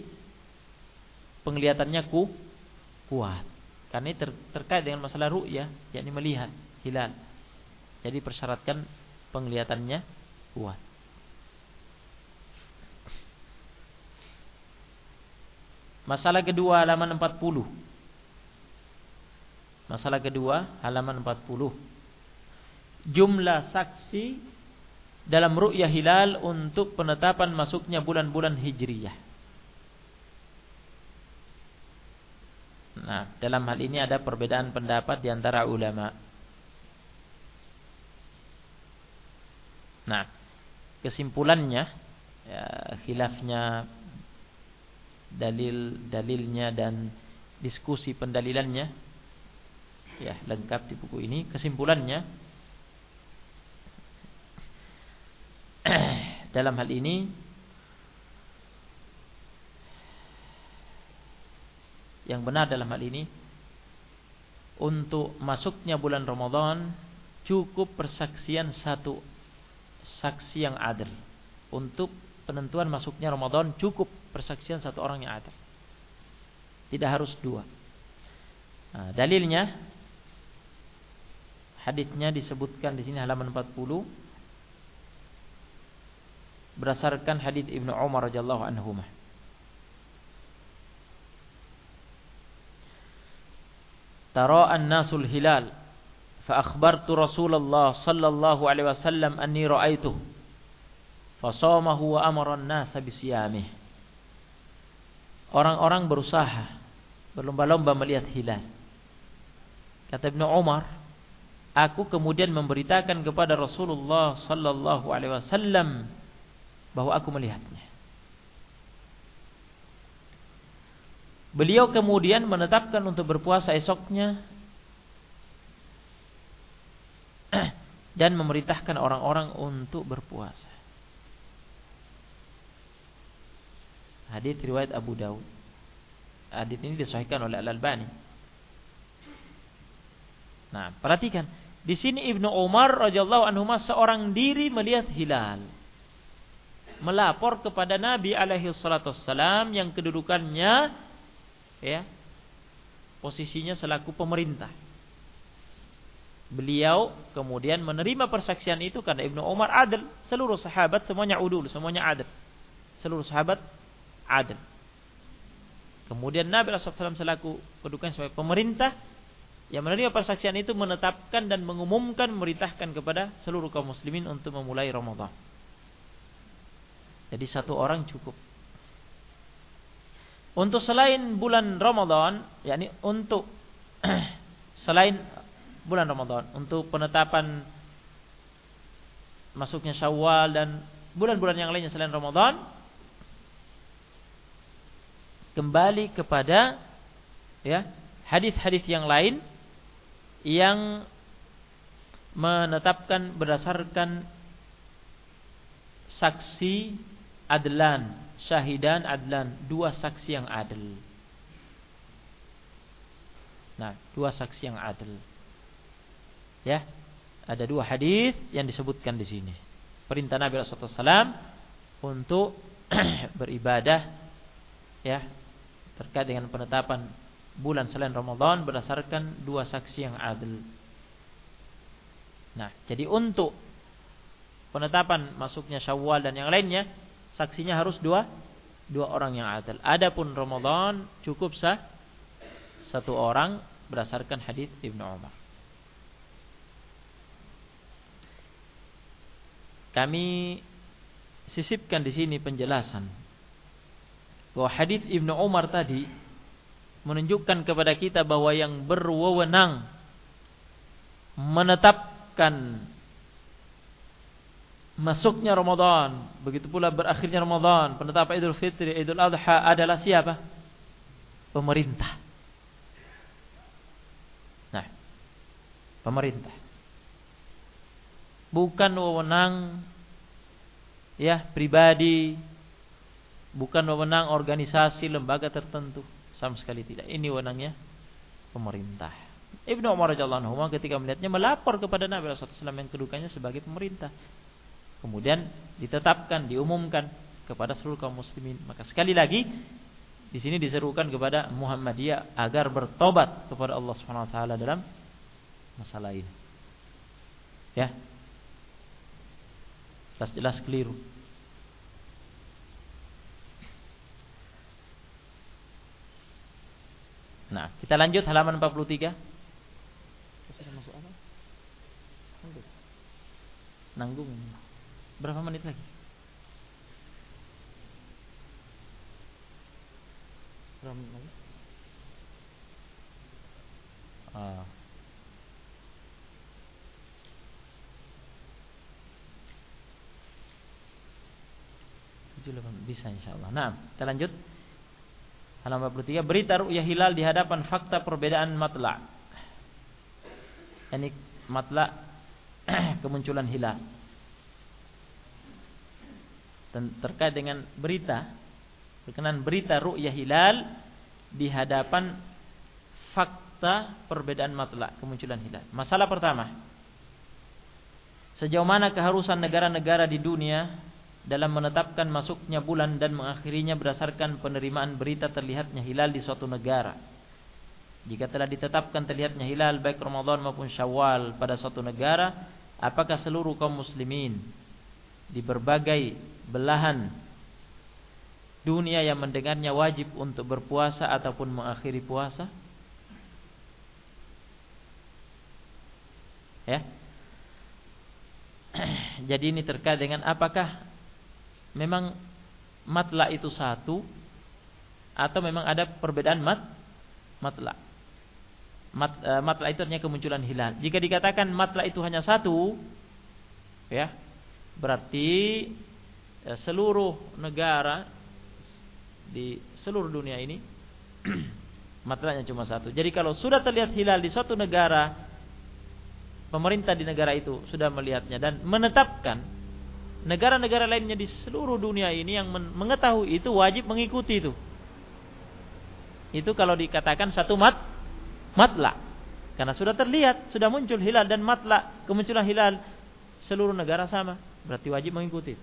penglihatannya ku kuat. Karena ini ter, terkait dengan masalah ru'yah, yakni melihat hilal. Jadi persyaratkan penglihatannya kuat. Masalah kedua halaman 40. Masalah kedua halaman 40. Jumlah saksi dalam ru'yah hilal untuk penetapan masuknya bulan-bulan hijriyah. Nah, dalam hal ini ada perbedaan pendapat di antara ulama. Nah, kesimpulannya ya, khilafnya dalil-dalilnya dan diskusi pendalilannya ya lengkap di buku ini. Kesimpulannya dalam hal ini yang benar dalam hal ini untuk masuknya bulan Ramadan cukup persaksian satu saksi yang adil. Untuk penentuan masuknya Ramadan cukup persaksian satu orang yang adil. Tidak harus dua. Nah, dalilnya Hadisnya disebutkan di sini halaman 40 berdasarkan hadis Ibnu Umar radhiyallahu anhu. Tara an-nasul hilal fa akhbartu Rasulullah sallallahu alaihi wasallam anni ra'aituh fasamahu wa amara an-nas bisiyamih. Orang-orang berusaha berlomba-lomba melihat hilal. Kata Ibnu Umar, aku kemudian memberitakan kepada Rasulullah sallallahu alaihi wasallam bahwa aku melihatnya. Beliau kemudian menetapkan untuk berpuasa esoknya dan memerintahkan orang-orang untuk berpuasa. Hadis riwayat Abu Daud. Hadis ini disahihkan oleh Al-Albani. Nah, perhatikan. Di sini Ibnu Umar radhiyallahu anhu seorang diri melihat hilal. Melapor kepada Nabi alaihi salatu yang kedudukannya ya posisinya selaku pemerintah. Beliau kemudian menerima persaksian itu karena Ibnu Umar adil, seluruh sahabat semuanya udul, semuanya adil. Seluruh sahabat adil. Kemudian Nabi SAW selaku kedudukan sebagai pemerintah yang menerima persaksian itu menetapkan dan mengumumkan memerintahkan kepada seluruh kaum muslimin untuk memulai Ramadan. Jadi satu orang cukup. Untuk selain bulan Ramadan, yakni untuk selain bulan Ramadan, untuk penetapan masuknya Syawal dan bulan-bulan yang lainnya selain Ramadan, kembali kepada ya hadis-hadis yang lain yang menetapkan berdasarkan saksi adlan, syahidan adlan, dua saksi yang adil. Nah, dua saksi yang adil. Ya, ada dua hadis yang disebutkan di sini. Perintah Nabi SAW untuk beribadah, ya, terkait dengan penetapan bulan selain Ramadan berdasarkan dua saksi yang adil. Nah, jadi untuk penetapan masuknya Syawal dan yang lainnya saksinya harus dua dua orang yang adil. Adapun Ramadan cukup sah satu orang berdasarkan hadis Ibnu Umar. Kami sisipkan di sini penjelasan bahwa hadis Ibnu Umar tadi menunjukkan kepada kita bahwa yang berwenang menetapkan masuknya Ramadan, begitu pula berakhirnya Ramadan, penetapan Idul Fitri, Idul Adha adalah siapa? Pemerintah. Nah, pemerintah. Bukan wewenang ya pribadi bukan wewenang organisasi lembaga tertentu, sama sekali tidak. Ini wewenangnya pemerintah. Ibnu Umar radhiyallahu anhu ketika melihatnya melapor kepada Nabi SAW yang kedudukannya sebagai pemerintah. Kemudian ditetapkan, diumumkan kepada seluruh kaum muslimin. Maka sekali lagi di sini diserukan kepada Muhammadiyah agar bertobat kepada Allah Subhanahu wa taala dalam masalah ini. Ya. Jelas-jelas keliru. Nah, kita lanjut halaman 43. Nanggung. Berapa menit lagi? Berapa menit lagi? Ah. bisa insyaallah. Nah, kita lanjut. Halaman 43 berita ru'yah hilal di hadapan fakta perbedaan matla. Ini matla kemunculan hilal. Dan terkait dengan berita berkenan berita ru'yah hilal di hadapan fakta perbedaan matla kemunculan hilal. Masalah pertama, sejauh mana keharusan negara-negara di dunia dalam menetapkan masuknya bulan dan mengakhirinya berdasarkan penerimaan berita terlihatnya hilal di suatu negara. Jika telah ditetapkan terlihatnya hilal baik Ramadan maupun Syawal pada suatu negara, apakah seluruh kaum muslimin di berbagai belahan dunia yang mendengarnya wajib untuk berpuasa ataupun mengakhiri puasa? Ya. Jadi ini terkait dengan apakah memang matla itu satu atau memang ada perbedaan mat matla. Mat, e, matla itu hanya kemunculan hilal. Jika dikatakan matla itu hanya satu, ya, berarti e, seluruh negara di seluruh dunia ini matlanya cuma satu. Jadi kalau sudah terlihat hilal di suatu negara, pemerintah di negara itu sudah melihatnya dan menetapkan negara-negara lainnya di seluruh dunia ini yang mengetahui itu wajib mengikuti itu. Itu kalau dikatakan satu mat matla. Karena sudah terlihat, sudah muncul hilal dan matla, kemunculan hilal seluruh negara sama, berarti wajib mengikuti.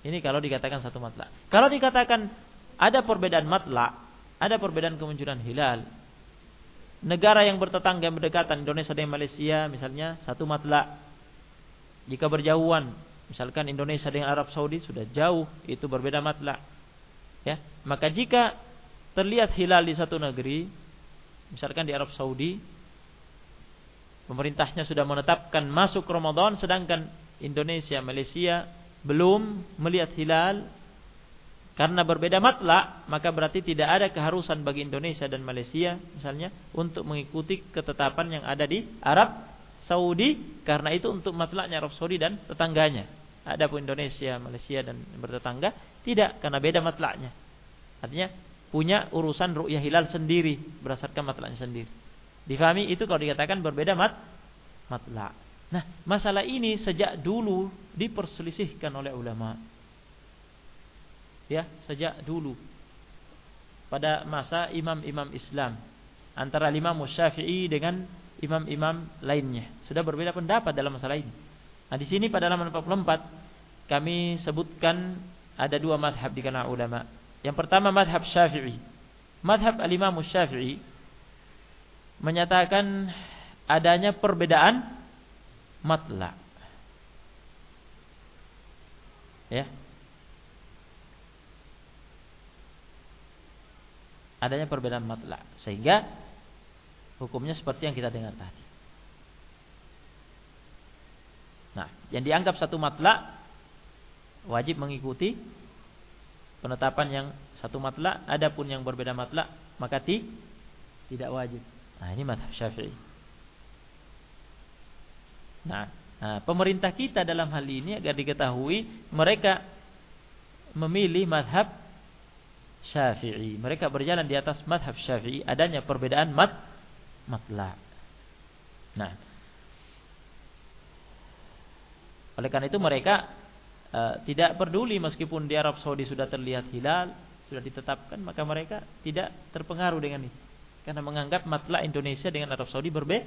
Ini kalau dikatakan satu matla. Kalau dikatakan ada perbedaan matla, ada perbedaan kemunculan hilal. Negara yang bertetangga berdekatan Indonesia dan Malaysia misalnya satu matla. Jika berjauhan Misalkan Indonesia dengan Arab Saudi sudah jauh, itu berbeda matla. Ya, maka jika terlihat hilal di satu negeri, misalkan di Arab Saudi, pemerintahnya sudah menetapkan masuk Ramadan, sedangkan Indonesia, Malaysia belum melihat hilal, karena berbeda matla, maka berarti tidak ada keharusan bagi Indonesia dan Malaysia misalnya untuk mengikuti ketetapan yang ada di Arab Saudi karena itu untuk matlaknya Arab Saudi dan tetangganya. Adapun Indonesia, Malaysia dan bertetangga tidak karena beda matlaknya. Artinya punya urusan ru'yah hilal sendiri berdasarkan matlaknya sendiri. Difahami itu kalau dikatakan berbeda mat matlak. Nah, masalah ini sejak dulu diperselisihkan oleh ulama. Ya, sejak dulu. Pada masa imam-imam Islam antara Imam Syafi'i dengan imam-imam lainnya. Sudah berbeda pendapat dalam masalah ini. Nah, di sini pada halaman 44 kami sebutkan ada dua madhab di kalangan ulama. Yang pertama madhab Syafi'i. Madhab al-Imam Syafi'i menyatakan adanya perbedaan matla. Ya. Adanya perbedaan matla sehingga Hukumnya seperti yang kita dengar tadi. Nah, yang dianggap satu matla wajib mengikuti penetapan yang satu matla, adapun yang berbeda matla maka ti, tidak wajib. Nah, ini madhab Syafi'i. Nah, nah, pemerintah kita dalam hal ini agar diketahui mereka memilih madhab Syafi'i. Mereka berjalan di atas madhab Syafi'i. Adanya perbedaan mat matla. Nah, oleh karena itu mereka uh, tidak peduli meskipun di Arab Saudi sudah terlihat hilal, sudah ditetapkan, maka mereka tidak terpengaruh dengan itu. Karena menganggap matla Indonesia dengan Arab Saudi berbe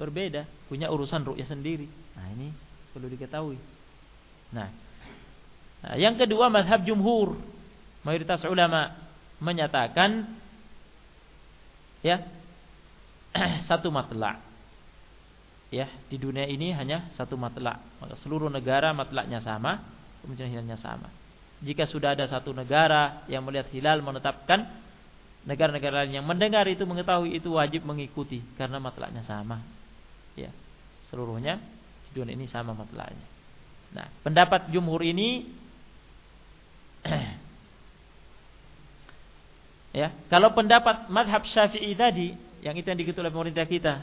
berbeda, punya urusan rukyah sendiri. Nah, ini perlu diketahui. Nah, nah yang kedua mazhab jumhur, mayoritas ulama menyatakan ya satu matla ya di dunia ini hanya satu matlak. Maka seluruh negara matlaknya sama kemudian hilalnya sama. Jika sudah ada satu negara yang melihat hilal menetapkan negara-negara lain yang mendengar itu mengetahui itu wajib mengikuti karena matlaknya sama. Ya seluruhnya di dunia ini sama matlaknya. Nah pendapat jumhur ini ya kalau pendapat madhab syafi'i tadi yang itu yang diketahui oleh pemerintah kita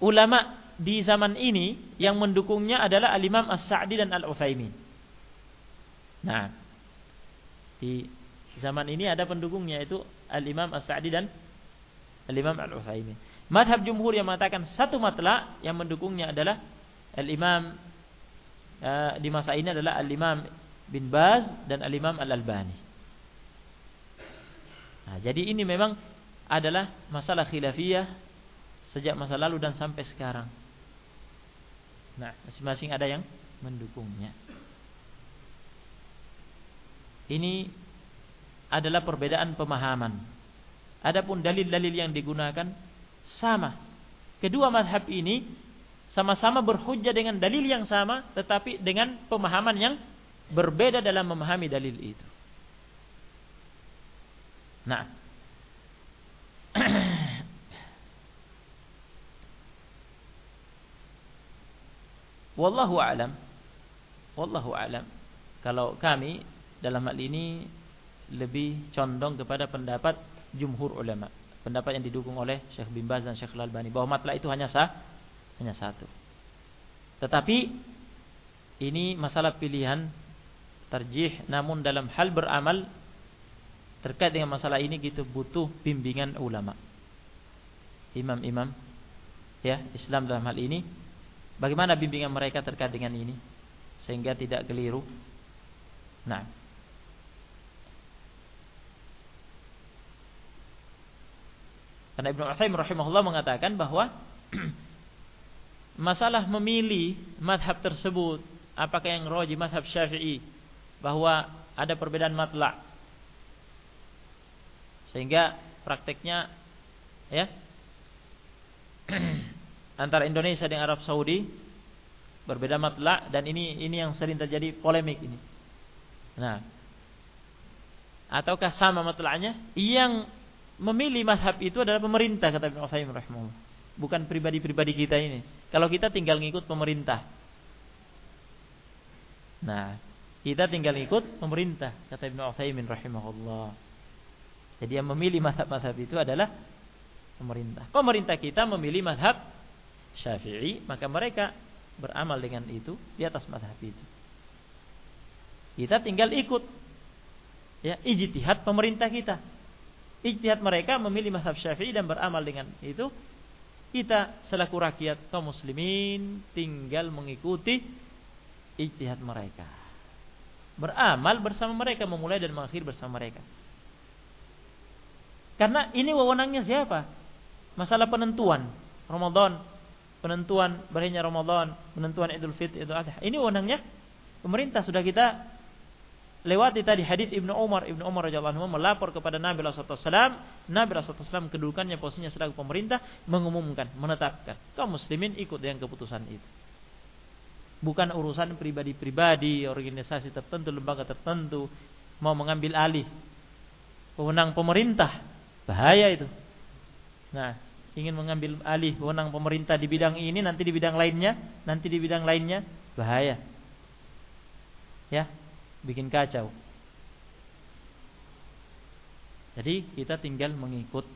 ulama di zaman ini yang mendukungnya adalah Al-Imam As-Sa'di dan Al-Utsaimin. Nah, di zaman ini ada pendukungnya itu Al-Imam As-Sa'di dan Al-Imam Al-Utsaimin. Madhab jumhur yang mengatakan satu matla yang mendukungnya adalah Al-Imam uh, di masa ini adalah Al-Imam bin Baz dan Al-Imam Al-Albani. Nah, jadi ini memang adalah masalah khilafiyah sejak masa lalu dan sampai sekarang. Nah, masing-masing ada yang mendukungnya. Ini adalah perbedaan pemahaman. Adapun dalil-dalil yang digunakan sama. Kedua madhab ini sama-sama berhujjah dengan dalil yang sama, tetapi dengan pemahaman yang berbeda dalam memahami dalil itu. Nah, Wallahu alam. Wallahu alam. Kalau kami dalam hal ini lebih condong kepada pendapat jumhur ulama. Pendapat yang didukung oleh Syekh bin Baz dan Syekh Al-Albani bahwa matla itu hanya sah, hanya satu. Tetapi ini masalah pilihan terjih namun dalam hal beramal terkait dengan masalah ini gitu butuh bimbingan ulama. Imam-imam ya Islam dalam hal ini Bagaimana bimbingan mereka terkait dengan ini sehingga tidak keliru? Nah, Karena Ibnu Utsaimin rahimahullah mengatakan bahwa masalah memilih madhab tersebut apakah yang roji madhab syafi'i bahwa ada perbedaan matla sehingga prakteknya ya antara Indonesia dengan Arab Saudi berbeda matla dan ini ini yang sering terjadi polemik ini. Nah, ataukah sama matla'nya? Yang memilih mazhab itu adalah pemerintah kata Ibnu Utsaimin rahimahullah. Bukan pribadi-pribadi kita ini. Kalau kita tinggal ngikut pemerintah. Nah, kita tinggal ikut pemerintah kata Ibnu Utsaimin rahimahullah. Jadi yang memilih mazhab-mazhab itu adalah pemerintah. Pemerintah kita memilih mazhab Syafi'i, maka mereka beramal dengan itu di atas mazhab itu. Kita tinggal ikut ya ijtihad pemerintah kita. Ijtihad mereka memilih mazhab Syafi'i dan beramal dengan itu. Kita selaku rakyat kaum muslimin tinggal mengikuti ijtihad mereka. Beramal bersama mereka, memulai dan mengakhir bersama mereka. Karena ini wewenangnya siapa? Masalah penentuan Ramadan penentuan berakhirnya Ramadan, penentuan Idul Fitri, Idul Adha. Ini wewenangnya pemerintah sudah kita lewati tadi hadis Ibnu Umar, Ibnu Umar radhiyallahu anhu melapor kepada Nabi sallallahu alaihi wasallam, Nabi sallallahu alaihi wasallam kedudukannya posisinya selaku pemerintah mengumumkan, menetapkan kaum muslimin ikut dengan keputusan itu. Bukan urusan pribadi-pribadi, organisasi tertentu, lembaga tertentu mau mengambil alih wewenang pemerintah. Bahaya itu. Nah, ingin mengambil alih wewenang pemerintah di bidang ini nanti di bidang lainnya nanti di bidang lainnya bahaya. Ya bikin kacau. Jadi kita tinggal mengikut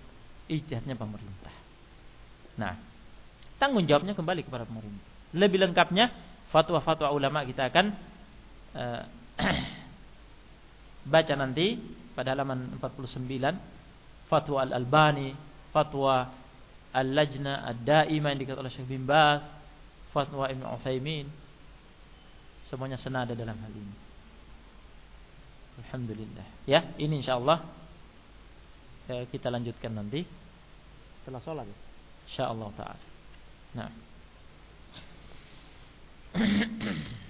ijtihadnya pemerintah. Nah tanggung jawabnya kembali kepada pemerintah. Lebih lengkapnya fatwa-fatwa ulama kita akan uh, baca nanti pada halaman 49 fatwa al-Albani fatwa Al-Lajna Ad-Daimah yang dikatakan oleh Syekh bin Baz, fatwa Ibnu Utsaimin. semuanya senada dalam hal ini. Alhamdulillah. Ya, ini insyaallah eh, kita lanjutkan nanti setelah sholat. Insyaallah taala. Nah.